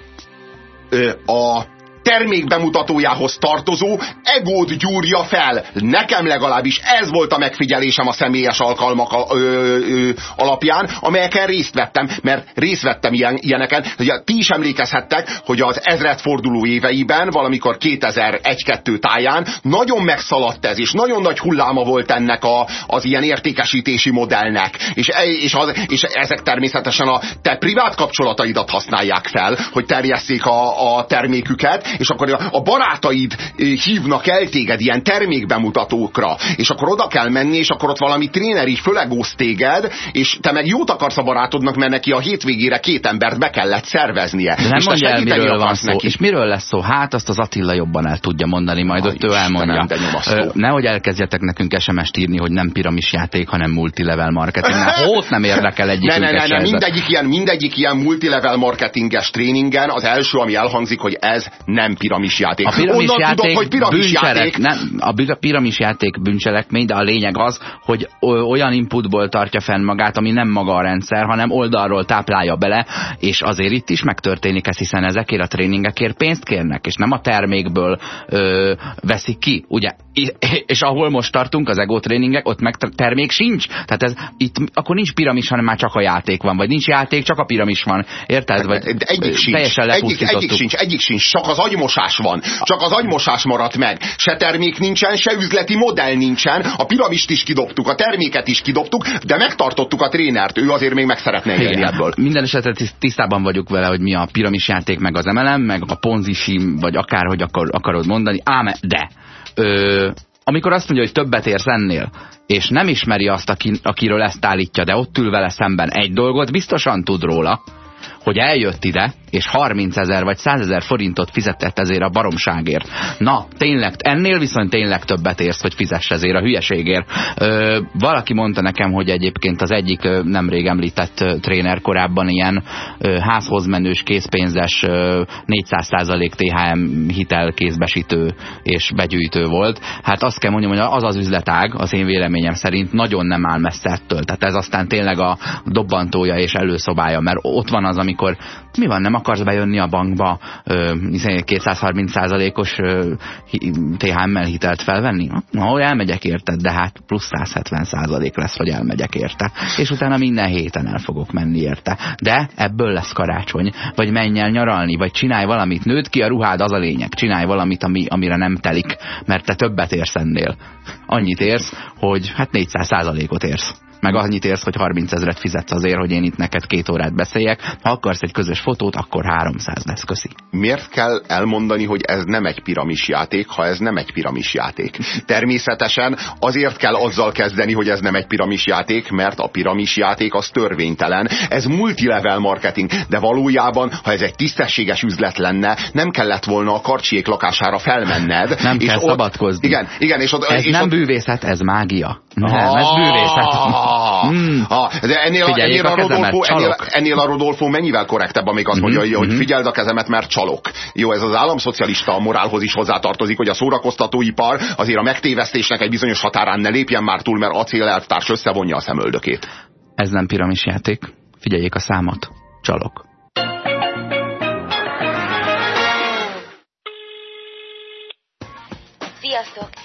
a, a termékbemutatójához tartozó egót gyúrja fel. Nekem legalábbis ez volt a megfigyelésem a személyes alkalmak a, ö, ö, alapján, amelyeken részt vettem, mert részt vettem ilyen, ilyeneken. Ugye, ti is emlékezhettek, hogy az ezredforduló éveiben, valamikor 2001-2 táján nagyon megszaladt ez, és nagyon nagy hulláma volt ennek a, az ilyen értékesítési modellnek. És, e, és, az, és ezek természetesen a te privát kapcsolataidat használják fel, hogy terjesszék a, a terméküket, és akkor a barátaid hívnak el téged ilyen termékbemutatókra, és akkor oda kell menni, és akkor ott valami tréner így fölegóz téged, és te meg jót akarsz a barátodnak, mert neki a hétvégére két embert be kellett szerveznie. De nem és mondja el, miről van szó. Neki. És miről lesz szó? Hát azt az Attila jobban el tudja mondani, majd ott ő elmondja. Nem, nehogy elkezdjetek nekünk SMS-t írni, hogy nem piramis játék, hanem multilevel marketing. Hót nem érdekel egyik. Ne, ne, ne, ne, mindegyik ilyen, mindegyik ilyen multilevel marketinges tréningen az első, ami elhangzik, hogy ez nem nem piramisjáték. A piramisjáték tudok, hogy piramisjáték. Nem, a piramisjáték bűncselekmény, de a lényeg az, hogy olyan inputból tartja fenn magát, ami nem maga a rendszer, hanem oldalról táplálja bele, és azért itt is megtörténik ez, hiszen ezekért a tréningekért pénzt kérnek, és nem a termékből ö, veszik ki. Ugye és ahol most tartunk, az ego tréningek, ott meg termék sincs. Tehát ez, itt akkor nincs piramis, hanem már csak a játék van. Vagy nincs játék, csak a piramis van. Érted? Vagy egyik sincs. Teljesen egyik, egyik sincs, egyik sincs. Csak az agymosás van. Csak az agymosás maradt meg. Se termék nincsen, se üzleti modell nincsen. A piramist is kidobtuk, a terméket is kidobtuk, de megtartottuk a trénert. Ő azért még meg szeretne élni ebből. Minden esetre tisztában vagyok vele, hogy mi a piramis játék, meg az MLM, meg a ponzisim, vagy akárhogy akar, akarod mondani. Ám de ö, amikor azt mondja, hogy többet érsz ennél, és nem ismeri azt, aki, akiről ezt állítja, de ott ül vele szemben egy dolgot, biztosan tud róla, hogy eljött ide, és 30 ezer vagy 100 ezer forintot fizetett ezért a baromságért. Na, tényleg, ennél viszont tényleg többet érsz, hogy fizess ezért a hülyeségért. Ö, valaki mondta nekem, hogy egyébként az egyik nemrég említett tréner korábban ilyen ö, házhoz menős, készpénzes, ö, 400% THM hitel kézbesítő és begyűjtő volt. Hát azt kell mondjam, hogy az az üzletág, az én véleményem szerint nagyon nem áll messze ettől. Tehát ez aztán tényleg a dobbantója és előszobája, mert ott van az, amikor mi van, nem akarsz bejönni a bankba 230%-os THM-mel hitelt felvenni? Na, elmegyek érted, de hát plusz 170% lesz, hogy elmegyek érte. És utána minden héten el fogok menni érte. De ebből lesz karácsony. Vagy menj el nyaralni, vagy csinálj valamit. Nőd ki a ruhád, az a lényeg. Csinálj valamit, ami, amire nem telik, mert te többet érsz ennél. Annyit érsz, hogy hát 400%-ot érsz meg annyit érsz, hogy 30 ezeret fizetsz azért, hogy én itt neked két órát beszéljek. Ha akarsz egy közös fotót, akkor 300 lesz, köszi. Miért kell elmondani, hogy ez nem egy piramis játék, ha ez nem egy piramis játék? Természetesen azért kell azzal kezdeni, hogy ez nem egy piramis játék, mert a piramis játék az törvénytelen. Ez multilevel marketing, de valójában, ha ez egy tisztességes üzlet lenne, nem kellett volna a karcsiék lakására felmenned. Nem és kell ott, szabadkozni. Igen, igen, és ott, ez és nem ott, bűvészet, ez mágia. Nem, ez bűvészet. Mm. De ennél, a, ennél, a, Rodolfo, ennél, ennél a Rodolfo mennyivel korrektebb, amíg azt mondja, mm -hmm. hogy mhm. figyeld a kezemet, mert csalok. Jó, ez az államszocialista morálhoz is hozzátartozik, hogy a szórakoztatóipar azért a megtévesztésnek egy bizonyos határán ne lépjen már túl, mert acélelvtárs összevonja a szemöldökét. Ez nem piramisjáték. Figyeljék a számot. Csalok. Sziasztok!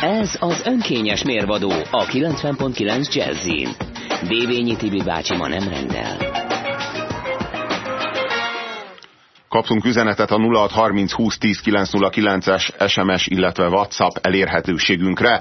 Ez az önkényes mérvadó a 90.9 Jazzin. Dévényi Tibi bácsi ma nem rendel. Kaptunk üzenetet a 0630 20 10 909-es SMS, illetve WhatsApp elérhetőségünkre.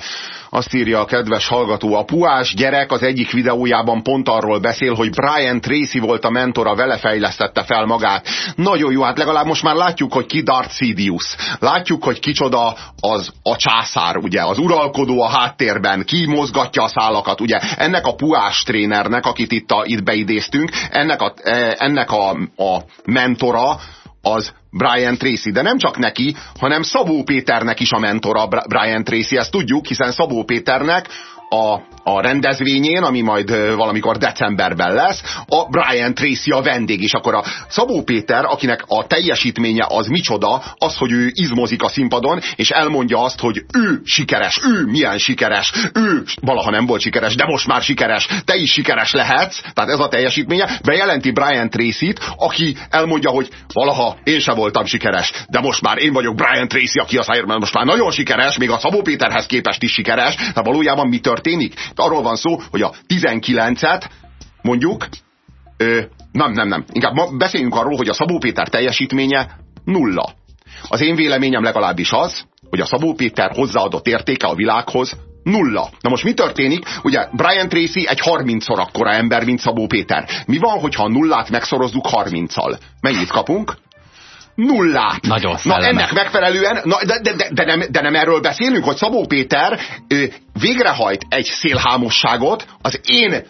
Azt írja a kedves hallgató, a puás gyerek az egyik videójában pont arról beszél, hogy Brian Tracy volt a mentora, vele fejlesztette fel magát. Nagyon jó, hát legalább most már látjuk, hogy ki Darth Sidious. Látjuk, hogy kicsoda az a császár, ugye, az uralkodó a háttérben, ki mozgatja a szálakat, ugye. Ennek a puás trénernek, akit itt, a, itt beidéztünk, ennek a, e, ennek a, a mentora, az Brian Tracy, de nem csak neki, hanem Szabó Péternek is a mentora Brian Tracy, ezt tudjuk, hiszen Szabó Péternek a, a rendezvényén, ami majd valamikor decemberben lesz, a Brian Tracy a vendég, és akkor a Szabó Péter, akinek a teljesítménye az micsoda, az, hogy ő izmozik a színpadon, és elmondja azt, hogy ő sikeres, ő milyen sikeres, ő valaha nem volt sikeres, de most már sikeres, te is sikeres lehetsz, tehát ez a teljesítménye, bejelenti Brian Tracy-t, aki elmondja, hogy valaha én sem voltam sikeres, de most már én vagyok Brian Tracy, aki a szájérben most már nagyon sikeres, még a Szabó Péterhez képest is sikeres, de valójában mi történik? Arról van szó, hogy a 19-et mondjuk, ö, nem, nem, nem, inkább ma beszéljünk arról, hogy a Szabó Péter teljesítménye nulla. Az én véleményem legalábbis az, hogy a Szabó Péter hozzáadott értéke a világhoz nulla. Na most mi történik? Ugye Brian Tracy egy 30-szor akkora ember, mint Szabó Péter. Mi van, hogyha a nullát megszorozzuk 30-al? Mennyit kapunk? Nullát. Nagyon Na ennek megfelelően, na, de, de, de, de, nem, de nem erről beszélünk, hogy Szabó Péter ö, végrehajt egy szélhámosságot, az én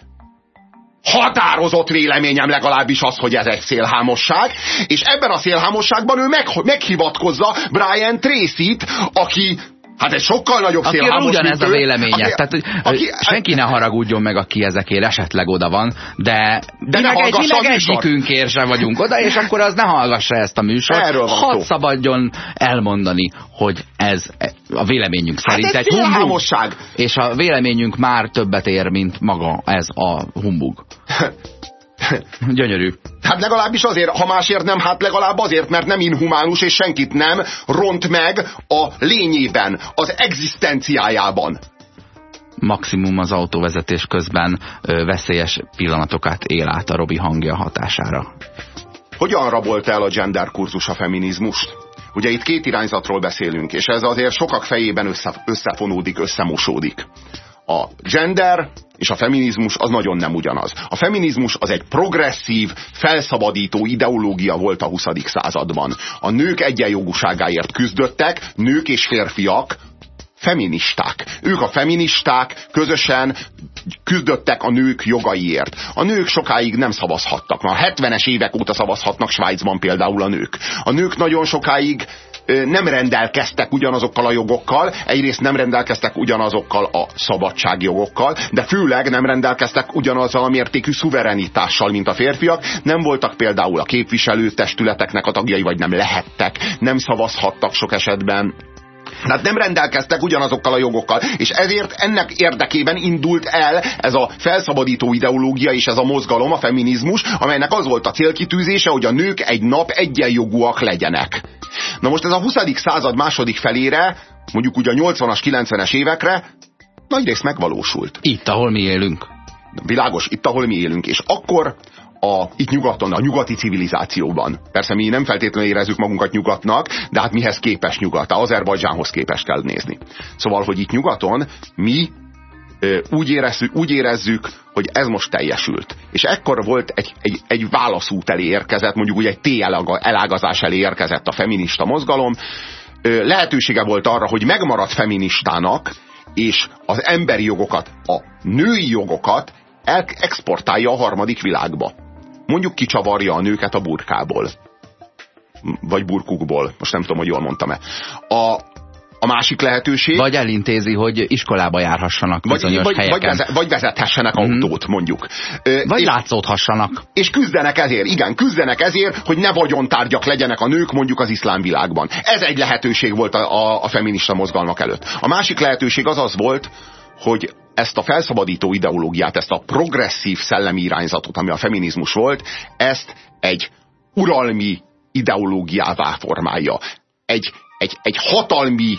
határozott véleményem legalábbis az, hogy ez egy szélhámosság, és ebben a szélhámosságban ő meg, meghivatkozza Brian Tracy-t, aki Hát egy sokkal nagyobb aki szélhámos, ugyanez a véleménye. Aki, Tehát, aki, senki ne haragudjon meg, aki ezekért esetleg oda van, de, de mi meg, egy, mi meg egyikünkért sem vagyunk oda, és akkor az ne hallgassa ezt a műsort. Erről van Hadd szabadjon elmondani, hogy ez a véleményünk hát szerint hát egy humbug. És a véleményünk már többet ér, mint maga ez a humbug. Gyönyörű. Hát legalábbis azért, ha másért nem, hát legalább azért, mert nem inhumánus, és senkit nem ront meg a lényében, az egzisztenciájában. Maximum az autóvezetés közben ö, veszélyes pillanatokat él át a Robi hangja hatására. Hogyan rabolt el a gender kurzus a feminizmust? Ugye itt két irányzatról beszélünk, és ez azért sokak fejében össze, összefonódik, összemosódik. A gender és a feminizmus az nagyon nem ugyanaz. A feminizmus az egy progresszív, felszabadító ideológia volt a 20. században. A nők egyenjogúságáért küzdöttek, nők és férfiak, feministák. Ők a feministák közösen küzdöttek a nők jogaiért. A nők sokáig nem szavazhattak. Már 70-es évek óta szavazhatnak Svájcban például a nők. A nők nagyon sokáig nem rendelkeztek ugyanazokkal a jogokkal, egyrészt nem rendelkeztek ugyanazokkal a szabadságjogokkal, de főleg nem rendelkeztek ugyanazzal a mértékű szuverenitással, mint a férfiak, nem voltak például a képviselőtestületeknek a tagjai, vagy nem lehettek, nem szavazhattak sok esetben, tehát nem rendelkeztek ugyanazokkal a jogokkal, és ezért ennek érdekében indult el ez a felszabadító ideológia és ez a mozgalom, a feminizmus, amelynek az volt a célkitűzése, hogy a nők egy nap egyenjogúak legyenek. Na most ez a 20. század második felére, mondjuk ugye a 80-as, 90-es évekre nagyrészt megvalósult. Itt, ahol mi élünk. Világos, itt, ahol mi élünk. És akkor a, itt nyugaton, a nyugati civilizációban. Persze mi nem feltétlenül érezzük magunkat nyugatnak, de hát mihez képes nyugat? A Azerbajdzsánhoz képes kell nézni. Szóval, hogy itt nyugaton mi úgy érezzük, úgy érezzük, hogy ez most teljesült. És ekkor volt egy, egy, egy válaszút elé érkezett, mondjuk úgy egy T elágazás elé érkezett a feminista mozgalom. Lehetősége volt arra, hogy megmaradt feministának, és az emberi jogokat, a női jogokat exportálja a harmadik világba. Mondjuk kicsavarja a nőket a burkából. Vagy burkukból. Most nem tudom, hogy jól mondtam-e. A, A másik lehetőség... Vagy elintézi, hogy iskolába járhassanak vagy, bizonyos vagy, helyeken. vagy, vezet, vagy vezethessenek mm. autót, mondjuk. Vagy és, látszódhassanak. És küzdenek ezért, igen, küzdenek ezért, hogy ne vagyontárgyak legyenek a nők mondjuk az iszlám világban. Ez egy lehetőség volt a, a, a feminista mozgalmak előtt. A másik lehetőség az az volt, hogy ezt a felszabadító ideológiát, ezt a progresszív szellemi irányzatot, ami a feminizmus volt, ezt egy uralmi ideológiává formálja. Egy, egy, egy hatalmi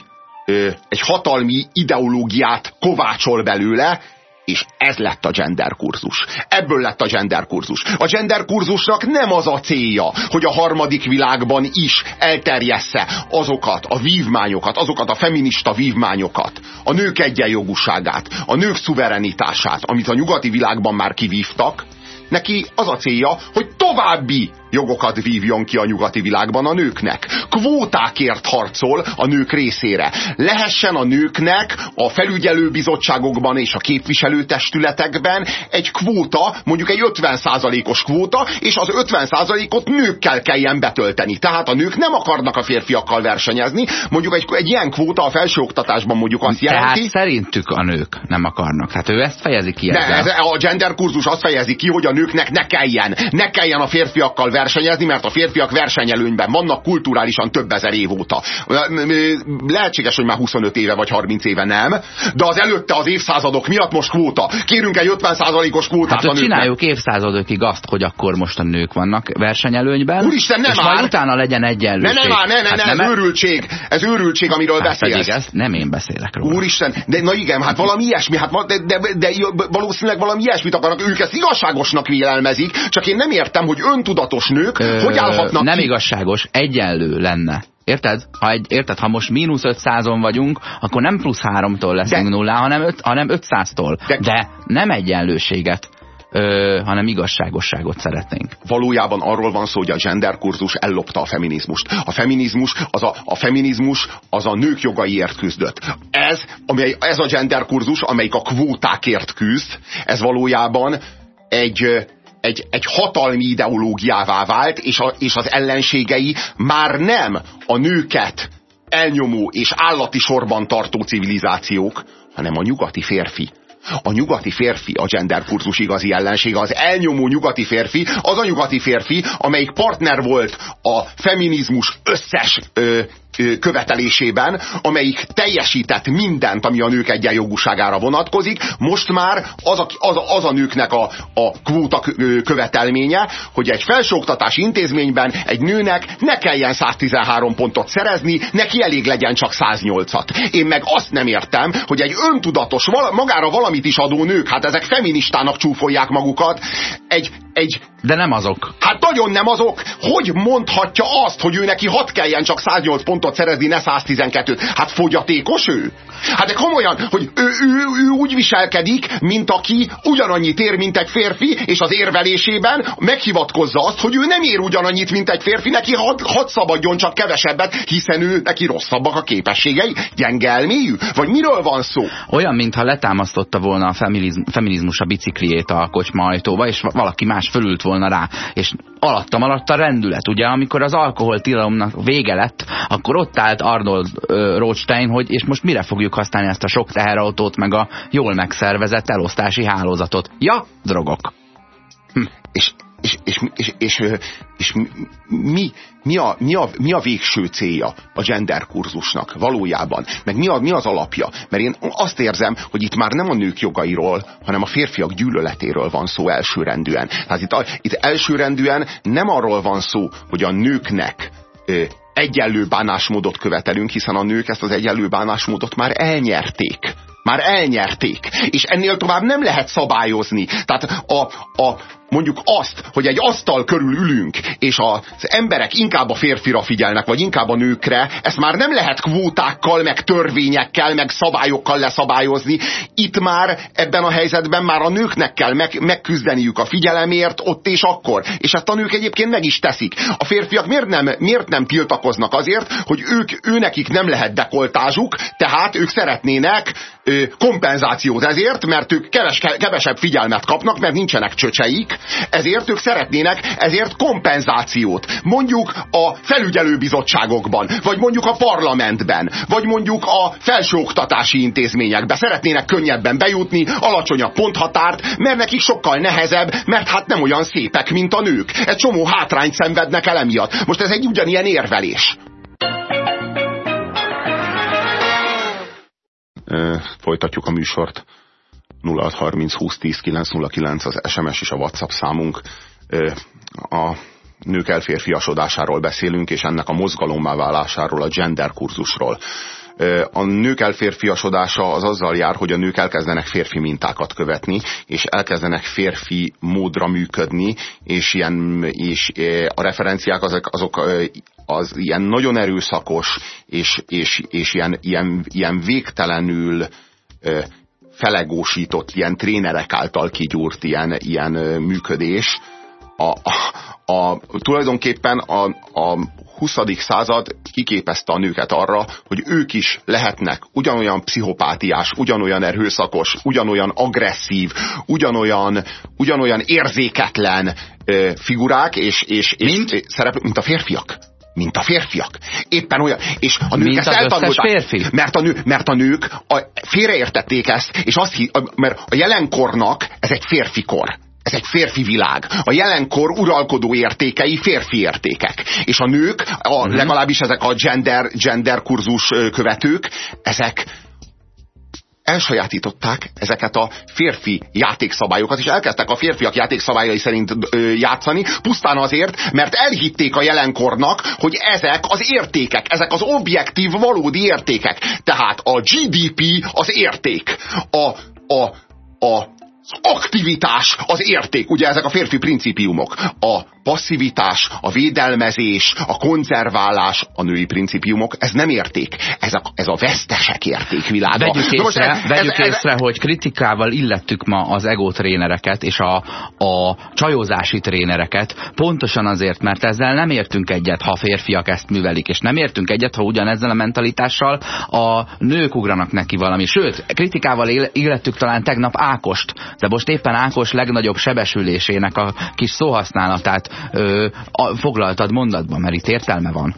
egy hatalmi ideológiát kovácsol belőle, és ez lett a gender kurzus. Ebből lett a gender kurzus. A gender kurzusnak nem az a célja, hogy a harmadik világban is elterjessze azokat a vívmányokat, azokat a feminista vívmányokat, a nők egyenjogúságát, a nők szuverenitását, amit a nyugati világban már kivívtak, neki az a célja, hogy további jogokat vívjon ki a nyugati világban a nőknek. Kvótákért harcol a nők részére. Lehessen a nőknek a felügyelőbizottságokban és a képviselőtestületekben egy kvóta, mondjuk egy 50%-os kvóta, és az 50%-ot nőkkel kelljen betölteni. Tehát a nők nem akarnak a férfiakkal versenyezni. Mondjuk egy, egy ilyen kvóta a felsőoktatásban mondjuk azt jelenti... Tehát szerintük a nők nem akarnak. Hát ő ezt fejezi ki ezzel. De ez, a gender kurzus azt fejezi ki, hogy a nőknek ne kelljen, ne kelljen a férfiakkal versenyezni versenyezni, mert a férfiak versenyelőnyben vannak kulturálisan több ezer év óta. Lehetséges, hogy már 25 éve vagy 30 éve nem, de az előtte az évszázadok miatt most kvóta. Kérünk egy 50%-os kvótát hát, a csináljuk évszázadokig azt, hogy akkor most a nők vannak versenyelőnyben, Úristen, nem és már. majd utána legyen egyenlőség. Ne, ne, ne, ne, hát ne, ez őrültség, ez őrültség, amiről hát beszélsz. Pedig ezt nem én beszélek róla. Úristen, de na igen, hát valami ilyesmi, hát de, de, de, de valószínűleg valami ilyesmit akarnak, ők ezt igazságosnak vélelmezik, csak én nem értem, hogy öntudatos nők Ö, hogy állhatnak Nem ki? igazságos, egyenlő lenne. Érted? Ha, egy, érted? ha most mínusz 500-on vagyunk, akkor nem plusz 3-tól leszünk de, nullá, hanem, öt, hanem 500-tól. De, de nem egyenlőséget. Ö, hanem igazságosságot szeretnénk. Valójában arról van szó, hogy a gender kurzus ellopta a feminizmust. A feminizmus az a, a, feminizmus az a nők jogaiért küzdött. Ez, amely, ez a gender kurzus, amelyik a kvótákért küzd, ez valójában egy, egy, egy hatalmi ideológiává vált, és, a, és az ellenségei már nem a nőket elnyomó és állati sorban tartó civilizációk, hanem a nyugati férfi. A nyugati férfi a gender kurzus igazi ellensége, az elnyomó nyugati férfi, az a nyugati férfi, amelyik partner volt a feminizmus összes ö, követelésében, amelyik teljesített mindent, ami a nők egyenjogúságára vonatkozik, most már az a, az, a, az a nőknek a, a kvóta követelménye, hogy egy felsőoktatási intézményben egy nőnek ne kelljen 113 pontot szerezni, neki elég legyen csak 108-at. Én meg azt nem értem, hogy egy öntudatos, magára valamit is adó nők, hát ezek feministának csúfolják magukat, egy, egy de nem azok. Hát nagyon nem azok. Hogy mondhatja azt, hogy ő neki hat kelljen csak 108 pontot szerezni, ne 112-t? Hát fogyatékos ő? Hát de komolyan, hogy ő, ő, ő úgy viselkedik, mint aki ugyanannyit ér, mint egy férfi, és az érvelésében meghivatkozza azt, hogy ő nem ér ugyanannyit, mint egy férfi, neki had, had szabadjon csak kevesebbet, hiszen ő neki rosszabbak a képességei, gyenge? Vagy miről van szó? Olyan, mintha letámasztotta volna a feminizm, feminizmus a bicikliét a kocsma ajtóba, és valaki más fölült volna rá, és alattam alatt a rendület. Ugye, amikor az alkoholtilalomnak vége lett, akkor ott állt Arnold Rothstein, hogy és most mire fogjuk használni ezt a sok teherautót, meg a jól megszervezett elosztási hálózatot. Ja, drogok. Hm. És, és, és, és, és, és mi, mi, a, mi, a, mi a végső célja a gender kurzusnak valójában? Meg mi, a, mi az alapja? Mert én azt érzem, hogy itt már nem a nők jogairól, hanem a férfiak gyűlöletéről van szó elsőrendűen. Tehát itt, itt elsőrendűen nem arról van szó, hogy a nőknek egyenlő bánásmódot követelünk, hiszen a nők ezt az egyenlő bánásmódot már elnyerték. Már elnyerték. És ennél tovább nem lehet szabályozni. Tehát a, a, mondjuk azt, hogy egy asztal körül ülünk, és az emberek inkább a férfira figyelnek, vagy inkább a nőkre, ezt már nem lehet kvótákkal, meg törvényekkel, meg szabályokkal leszabályozni. Itt már ebben a helyzetben már a nőknek kell meg, megküzdeniük a figyelemért ott és akkor. És ezt a nők egyébként meg is teszik. A férfiak miért nem, miért nem tiltakoznak azért, hogy ők, őnekik nem lehet dekoltázsuk, tehát ők szeretnének ö, kompenzációt ezért, mert ők keves, kevesebb figyelmet kapnak, mert nincsenek csöcseik, Ezért ők szeretnének ezért kompenzációt. Mondjuk a felügyelőbizottságokban, vagy mondjuk a parlamentben, vagy mondjuk a felsőoktatási intézményekben. Szeretnének könnyebben bejutni, alacsonyabb ponthatárt, mert nekik sokkal nehezebb, mert hát nem olyan szépek, mint a nők. Egy csomó hátrányt szenvednek el emiatt. Most ez egy ugyanilyen érvelés. Folytatjuk a műsort. 0630 20 10 909 az SMS és a WhatsApp számunk. A nők elférfiasodásáról beszélünk, és ennek a mozgalommá válásáról, a gender kurzusról. A nők elférfiasodása az azzal jár, hogy a nők elkezdenek férfi mintákat követni, és elkezdenek férfi módra működni, és, ilyen, és a referenciák azok, azok az ilyen nagyon erőszakos, és, és, és ilyen, ilyen, ilyen végtelenül felegósított, ilyen trénerek által kigyúrt ilyen, ilyen működés, a, a, a, tulajdonképpen a, a 20. század kiképezte a nőket arra, hogy ők is lehetnek ugyanolyan pszichopátiás, ugyanolyan erőszakos, ugyanolyan agresszív, ugyanolyan, ugyanolyan érzéketlen ö, figurák és, és, és mint? szerep, mint a férfiak mint a férfiak. Éppen olyan. És a nők mint ezt eltanulták. Férfi? Mert a, nő, mert a nők a, félreértették ezt, és azt, mert a jelenkornak ez egy férfi kor. Ez egy férfi világ. A jelenkor uralkodó értékei férfi értékek. És a nők, a, uh-huh. legalábbis ezek a gender, gender kurzus követők, ezek elsajátították ezeket a férfi játékszabályokat, és elkezdtek a férfiak játékszabályai szerint ö, játszani, pusztán azért, mert elhitték a jelenkornak, hogy ezek az értékek, ezek az objektív, valódi értékek. Tehát a GDP az érték. A, a, a aktivitás az érték, ugye ezek a férfi principiumok. A passzivitás, a védelmezés, a konzerválás, a női principiumok, ez nem érték. Ez a, ez a vesztesek értékvilága. Vegyük észre, ez, vegyük ez, észre ez, hogy kritikával illettük ma az ego trénereket és a, a csajozási trénereket, pontosan azért, mert ezzel nem értünk egyet, ha férfiak ezt művelik, és nem értünk egyet, ha ugyanezzel a mentalitással a nők ugranak neki valami. Sőt, kritikával illettük talán tegnap Ákost, de most éppen Ákos legnagyobb sebesülésének a kis szóhasználatát ö, a, foglaltad mondatban, mert itt értelme van.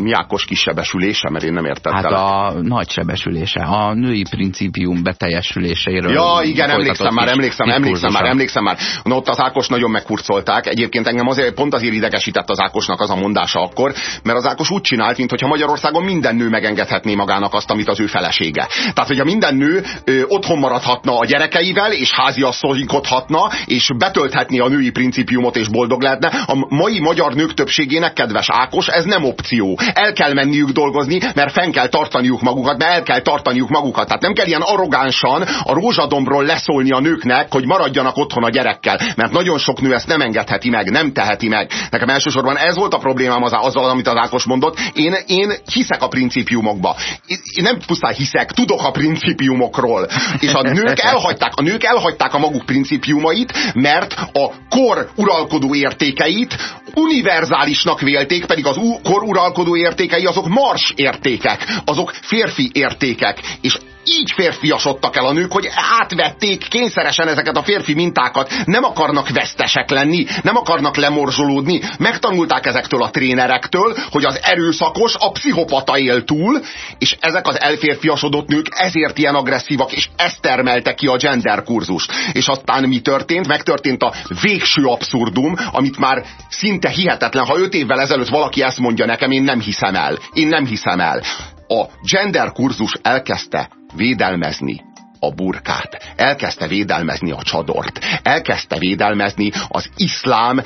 Mi Ákos kis sebesülése, mert én nem értettem. Hát a nagy sebesülése, a női principium beteljesüléséről. Ja, igen, emlékszem már, emlékszem, emlékszem már, emlékszem már. Na, ott az Ákos nagyon megkurcolták. Egyébként engem azért, pont azért idegesített az Ákosnak az a mondása akkor, mert az Ákos úgy csinált, mintha Magyarországon minden nő megengedhetné magának azt, amit az ő felesége. Tehát, hogyha minden nő ö, otthon maradhatna a gyerekeivel, és háziasszonykodhatna, és betölthetné a női principiumot, és boldog lehetne. A mai magyar nők többségének, kedves Ákos, ez nem opció el kell menniük dolgozni, mert fenn kell tartaniuk magukat, mert el kell tartaniuk magukat. Tehát nem kell ilyen arrogánsan a rózsadombról leszólni a nőknek, hogy maradjanak otthon a gyerekkel. Mert nagyon sok nő ezt nem engedheti meg, nem teheti meg. Nekem elsősorban ez volt a problémám az, azzal, amit az Ákos mondott. Én, én hiszek a principiumokba. Én nem pusztán hiszek, tudok a principiumokról. És a nők elhagyták, a nők elhagyták a maguk principiumait, mert a kor uralkodó értékeit univerzálisnak vélték, pedig az kor uralkodó értékei azok mars értékek, azok férfi értékek, és így férfiasodtak el a nők, hogy átvették kényszeresen ezeket a férfi mintákat. Nem akarnak vesztesek lenni, nem akarnak lemorzsolódni. Megtanulták ezektől a trénerektől, hogy az erőszakos, a pszichopata él túl, és ezek az elférfiasodott nők ezért ilyen agresszívak, és ezt termelte ki a gender kurzus. És aztán mi történt? Megtörtént a végső abszurdum, amit már szinte hihetetlen. Ha öt évvel ezelőtt valaki ezt mondja nekem, én nem hiszem el. Én nem hiszem el. A gender kurzus elkezdte védelmezni a burkát, elkezdte védelmezni a csadort, elkezdte védelmezni az iszlám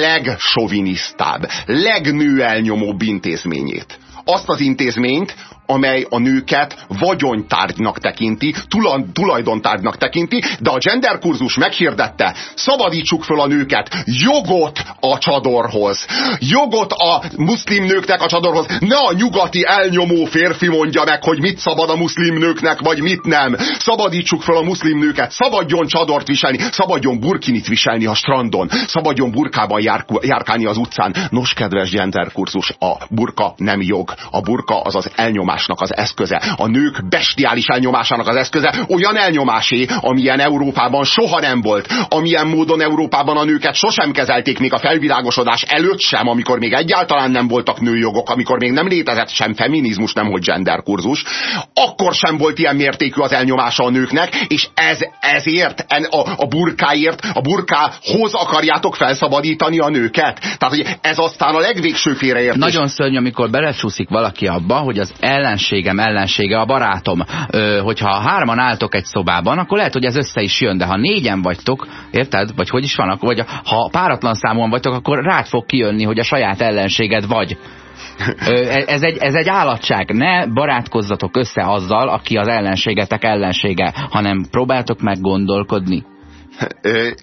legsovinisztább, legnőelnyomóbb intézményét. Azt az intézményt, amely a nőket vagyontárgynak tekinti, tulajdontárgynak tekinti, de a gender kurzus meghirdette, szabadítsuk föl a nőket, jogot a csadorhoz, jogot a muszlim nőknek a csadorhoz, ne a nyugati elnyomó férfi mondja meg, hogy mit szabad a muszlim nőknek, vagy mit nem. Szabadítsuk föl a muszlim nőket, szabadjon csadort viselni, szabadjon burkinit viselni a strandon, szabadjon burkában jár, járkálni az utcán. Nos, kedves gender kurzus, a burka nem jog, a burka az az elnyomás elnyomásnak az eszköze, a nők bestiális elnyomásának az eszköze, olyan elnyomásé, amilyen Európában soha nem volt, amilyen módon Európában a nőket sosem kezelték még a felvilágosodás előtt sem, amikor még egyáltalán nem voltak nőjogok, amikor még nem létezett sem feminizmus, nem hogy genderkurzus, akkor sem volt ilyen mértékű az elnyomása a nőknek, és ez, ezért, a, a burkáért, a burkához akarjátok felszabadítani a nőket. Tehát, hogy ez aztán a legvégső félreértés. Nagyon szörnyű, amikor belecsúszik valaki abba, hogy az ellenségem ellensége a barátom. Ö, hogyha hárman álltok egy szobában, akkor lehet, hogy ez össze is jön, de ha négyen vagytok, érted? Vagy hogy is van? Vagy ha páratlan számon vagytok, akkor rád fog kijönni, hogy a saját ellenséged vagy. E, ez egy, ez egy állatság. Ne barátkozzatok össze azzal, aki az ellenségetek ellensége, hanem próbáltok meg gondolkodni.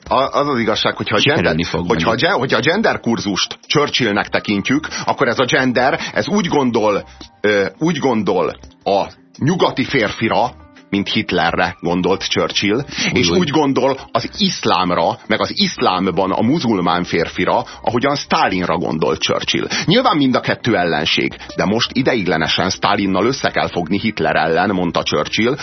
Az az igazság, hogyha a, gender, fog hogyha, a, hogyha a gender kurzust Churchillnek tekintjük, akkor ez a gender, ez úgy gondol, úgy gondol a nyugati férfira, mint Hitlerre gondolt Churchill, úgy, és úgy gondol az iszlámra, meg az iszlámban a muzulmán férfira, ahogyan Stalinra gondolt Churchill. Nyilván mind a kettő ellenség, de most ideiglenesen Stalinnal össze kell fogni Hitler ellen, mondta Churchill,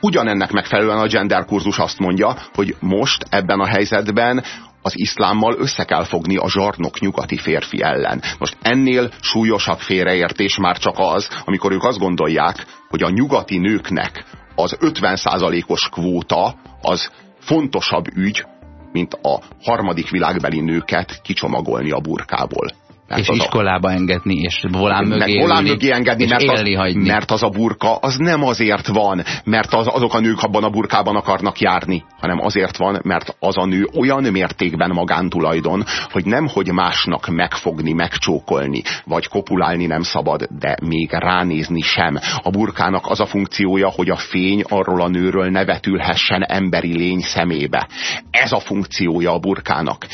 ugyanennek megfelelően a gender kurzus azt mondja, hogy most ebben a helyzetben az iszlámmal össze kell fogni a zsarnok nyugati férfi ellen. Most ennél súlyosabb félreértés már csak az, amikor ők azt gondolják, hogy a nyugati nőknek az 50%-os kvóta az fontosabb ügy, mint a harmadik világbeli nőket kicsomagolni a burkából. Mert és iskolába a... engedni, és volán mögé, volán mögé engedni, mert, az, hagyni. mert az a burka az nem azért van, mert az, azok a nők abban a burkában akarnak járni, hanem azért van, mert az a nő olyan mértékben magántulajdon, hogy nem hogy másnak megfogni, megcsókolni, vagy kopulálni nem szabad, de még ránézni sem. A burkának az a funkciója, hogy a fény arról a nőről ne vetülhessen emberi lény szemébe. Ez a funkciója a burkának.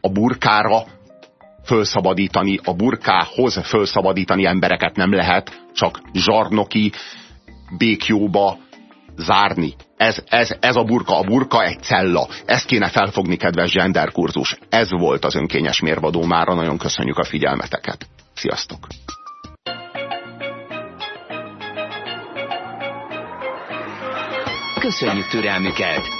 A burkára fölszabadítani, a burkához fölszabadítani embereket nem lehet, csak zsarnoki békjóba zárni. Ez, ez, ez a burka, a burka egy cella. Ezt kéne felfogni, kedves genderkurzus. Ez volt az önkényes mérvadó mára. Nagyon köszönjük a figyelmeteket. Sziasztok! Köszönjük türelmüket!